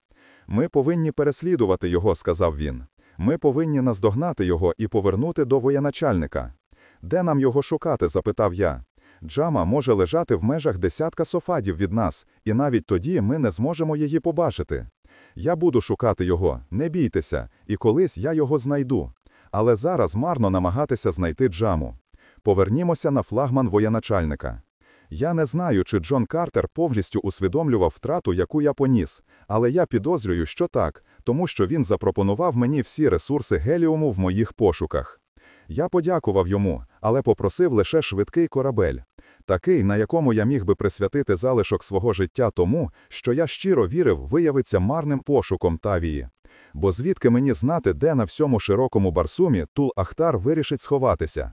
Ми повинні переслідувати його, сказав він. Ми повинні наздогнати його і повернути до воєначальника. Де нам його шукати? запитав я. Джама може лежати в межах десятка софадів від нас, і навіть тоді ми не зможемо її побачити. Я буду шукати його, не бійтеся, і колись я його знайду. Але зараз марно намагатися знайти Джаму. Повернімося на флагман воєначальника. Я не знаю, чи Джон Картер повністю усвідомлював втрату, яку я поніс, але я підозрюю, що так, тому що він запропонував мені всі ресурси геліуму в моїх пошуках. Я подякував йому, але попросив лише швидкий корабель. Такий, на якому я міг би присвятити залишок свого життя тому, що я щиро вірив, виявиться марним пошуком Тавії. Бо звідки мені знати, де на всьому широкому барсумі Тул Ахтар вирішить сховатися?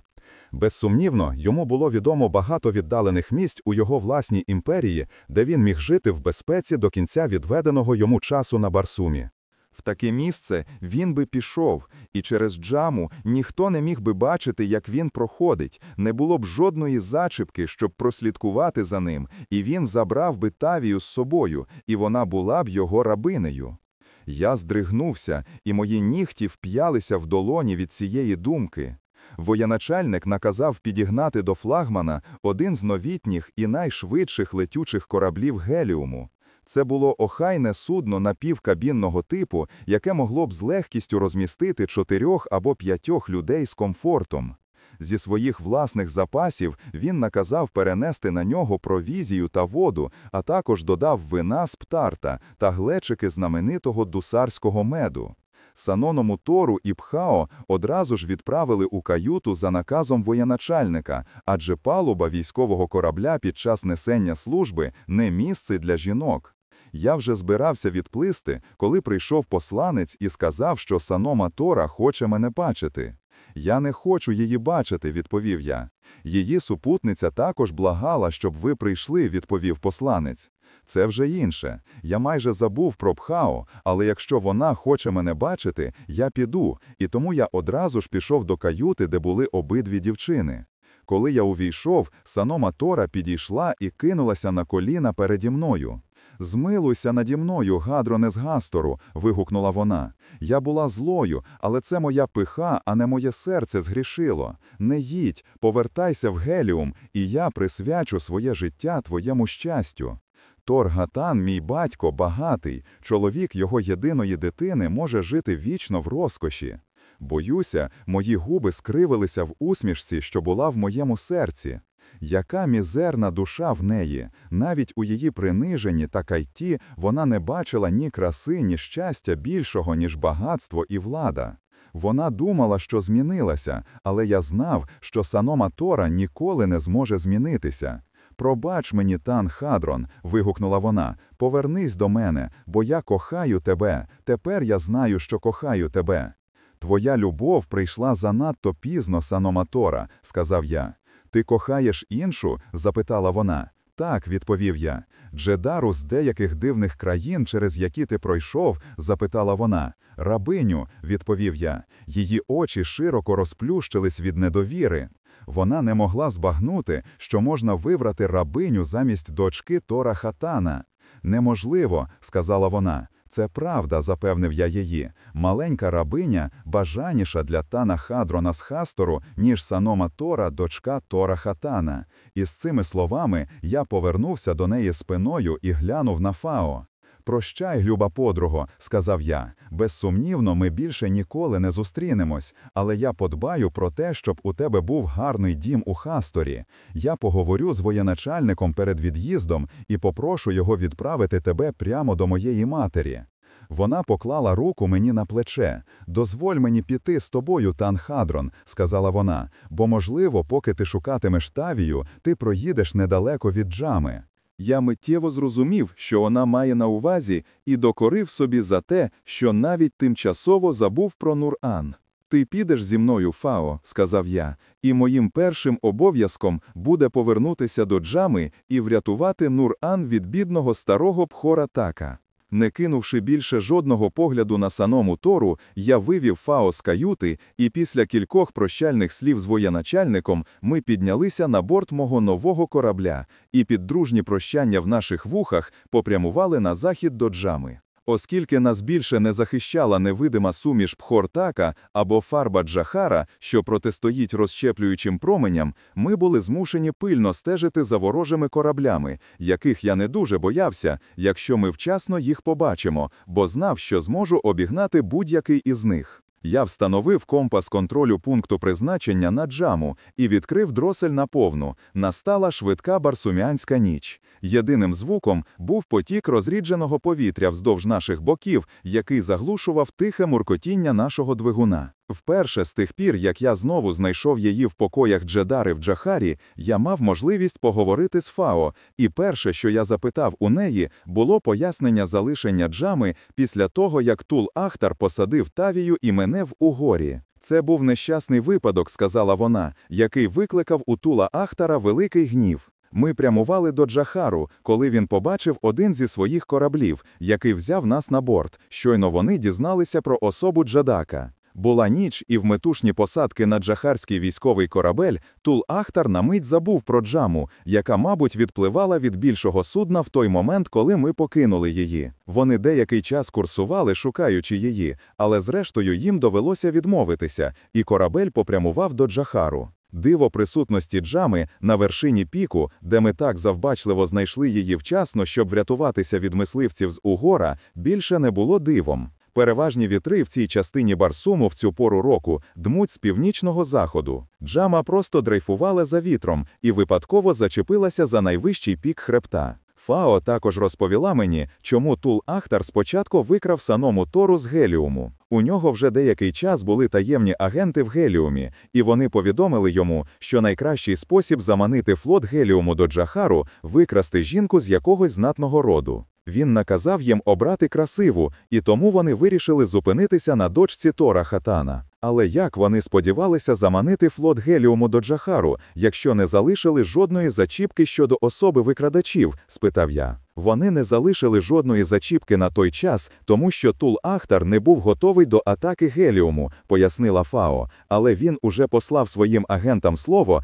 Безсумнівно, йому було відомо багато віддалених місць у його власній імперії, де він міг жити в безпеці до кінця відведеного йому часу на барсумі. В таке місце він би пішов, і через джаму ніхто не міг би бачити, як він проходить, не було б жодної зачіпки, щоб прослідкувати за ним, і він забрав би Тавію з собою, і вона була б його рабинею. Я здригнувся, і мої нігті вп'ялися в долоні від цієї думки. Воєначальник наказав підігнати до флагмана один з новітніх і найшвидших летючих кораблів Геліуму. Це було охайне судно напівкабінного типу, яке могло б з легкістю розмістити чотирьох або п'ятьох людей з комфортом. Зі своїх власних запасів він наказав перенести на нього провізію та воду, а також додав вина з птарта та глечики знаменитого дусарського меду. Саноному Тору і Пхао одразу ж відправили у каюту за наказом воєначальника, адже палуба військового корабля під час несення служби не місце для жінок. Я вже збирався відплисти, коли прийшов посланець і сказав, що Санома Тора хоче мене бачити. Я не хочу її бачити, відповів я. Її супутниця також благала, щоб ви прийшли, відповів посланець. Це вже інше. Я майже забув про Пхао, але якщо вона хоче мене бачити, я піду, і тому я одразу ж пішов до каюти, де були обидві дівчини. Коли я увійшов, Санома Тора підійшла і кинулася на коліна переді мною. Змилуйся наді мною, гадроне з Гастору, вигукнула вона. Я була злою, але це моя пиха, а не моє серце згрішило. Не їдь, повертайся в Геліум, і я присвячу своє життя твоєму щастю. Тор Гатан, мій батько, багатий, чоловік його єдиної дитини може жити вічно в розкоші. Боюся, мої губи скривилися в усмішці, що була в моєму серці. Яка мізерна душа в неї, навіть у її приниженні та кайті вона не бачила ні краси, ні щастя більшого, ніж багатство і влада. Вона думала, що змінилася, але я знав, що Санома Тора ніколи не зможе змінитися. Пробач мені, Тан Хадрон, вигукнула вона, повернись до мене, бо я кохаю тебе. Тепер я знаю, що кохаю тебе. Твоя любов прийшла занадто пізно, Санома Тора, сказав я. Ти кохаєш іншу? запитала вона. Так, відповів я. Джедару з деяких дивних країн, через які ти пройшов, запитала вона. Рабиню, відповів я. Її очі широко розплющились від недовіри. Вона не могла збагнути, що можна вибрати рабиню замість дочки Тора Хатана. Неможливо, сказала вона. Це правда, запевнив я її. Маленька рабиня бажаніша для Тана Хадрона з Хастору, ніж Санома Тора, дочка Тора Хатана. І з цими словами я повернувся до неї спиною і глянув на Фао. Прощай, люба подруго, сказав я. Безсумнівно, ми більше ніколи не зустрінемось, але я подбаю про те, щоб у тебе був гарний дім у Хасторі. Я поговорю з воєначальником перед від'їздом і попрошу його відправити тебе прямо до моєї матері. Вона поклала руку мені на плече. Дозволь мені піти з тобою, Танхадрон, сказала вона, бо, можливо, поки ти шукатимеш Тавію, ти проїдеш недалеко від джами. Я миттєво зрозумів, що вона має на увазі, і докорив собі за те, що навіть тимчасово забув про Нур-Ан. Ти підеш зі мною, Фао, сказав я, і моїм першим обов'язком буде повернутися до джами і врятувати Нур-Ан від бідного старого Пхора Така. Не кинувши більше жодного погляду на саному Тору, я вивів Фао з каюти, і після кількох прощальних слів з воєначальником ми піднялися на борт мого нового корабля і під дружні прощання в наших вухах попрямували на захід до джами. Оскільки нас більше не захищала невидима суміш Пхортака або фарба Джахара, що протистоїть розщеплюючим променям, ми були змушені пильно стежити за ворожими кораблями, яких я не дуже боявся, якщо ми вчасно їх побачимо, бо знав, що зможу обігнати будь-який із них. Я встановив компас контролю пункту призначення на джаму і відкрив дросель наповну. Настала швидка барсумянська ніч. Єдиним звуком був потік розрідженого повітря вздовж наших боків, який заглушував тихе муркотіння нашого двигуна. Вперше з тих пір, як я знову знайшов її в покоях Джедари в Джахарі, я мав можливість поговорити з Фао, і перше, що я запитав у неї, було пояснення залишення джами після того, як Тул Ахтар посадив Тавію і мене в Угорі. Це був нещасний випадок, сказала вона, який викликав у Тула Ахтара великий гнів. Ми прямували до Джахару, коли він побачив один зі своїх кораблів, який взяв нас на борт. Щойно вони дізналися про особу Джадака. Була ніч, і в метушні посадки на джахарський військовий корабель Тул-Ахтар на мить забув про Джаму, яка, мабуть, відпливала від більшого судна в той момент, коли ми покинули її. Вони деякий час курсували, шукаючи її, але зрештою їм довелося відмовитися, і корабель попрямував до Джахару. Диво присутності Джами на вершині піку, де ми так завбачливо знайшли її вчасно, щоб врятуватися від мисливців з Угора, більше не було дивом. Переважні вітри в цій частині Барсуму в цю пору року дмуть з північного заходу. Джама просто дрейфувала за вітром і випадково зачепилася за найвищий пік хребта. Фао також розповіла мені, чому Тул Ахтар спочатку викрав Саному Тору з Геліуму. У нього вже деякий час були таємні агенти в Геліумі, і вони повідомили йому, що найкращий спосіб заманити флот Геліуму до Джахару викрасти жінку з якогось знатного роду. Він наказав їм обрати красиву, і тому вони вирішили зупинитися на дочці Тора Хатана. Але як вони сподівалися заманити флот Геліуму до Джахару, якщо не залишили жодної зачіпки щодо особи викрадачів? спитав я. Вони не залишили жодної зачіпки на той час, тому що Тул Ахтар не був готовий до атаки Геліуму, пояснила Фао. Але він уже послав своїм агентам слово,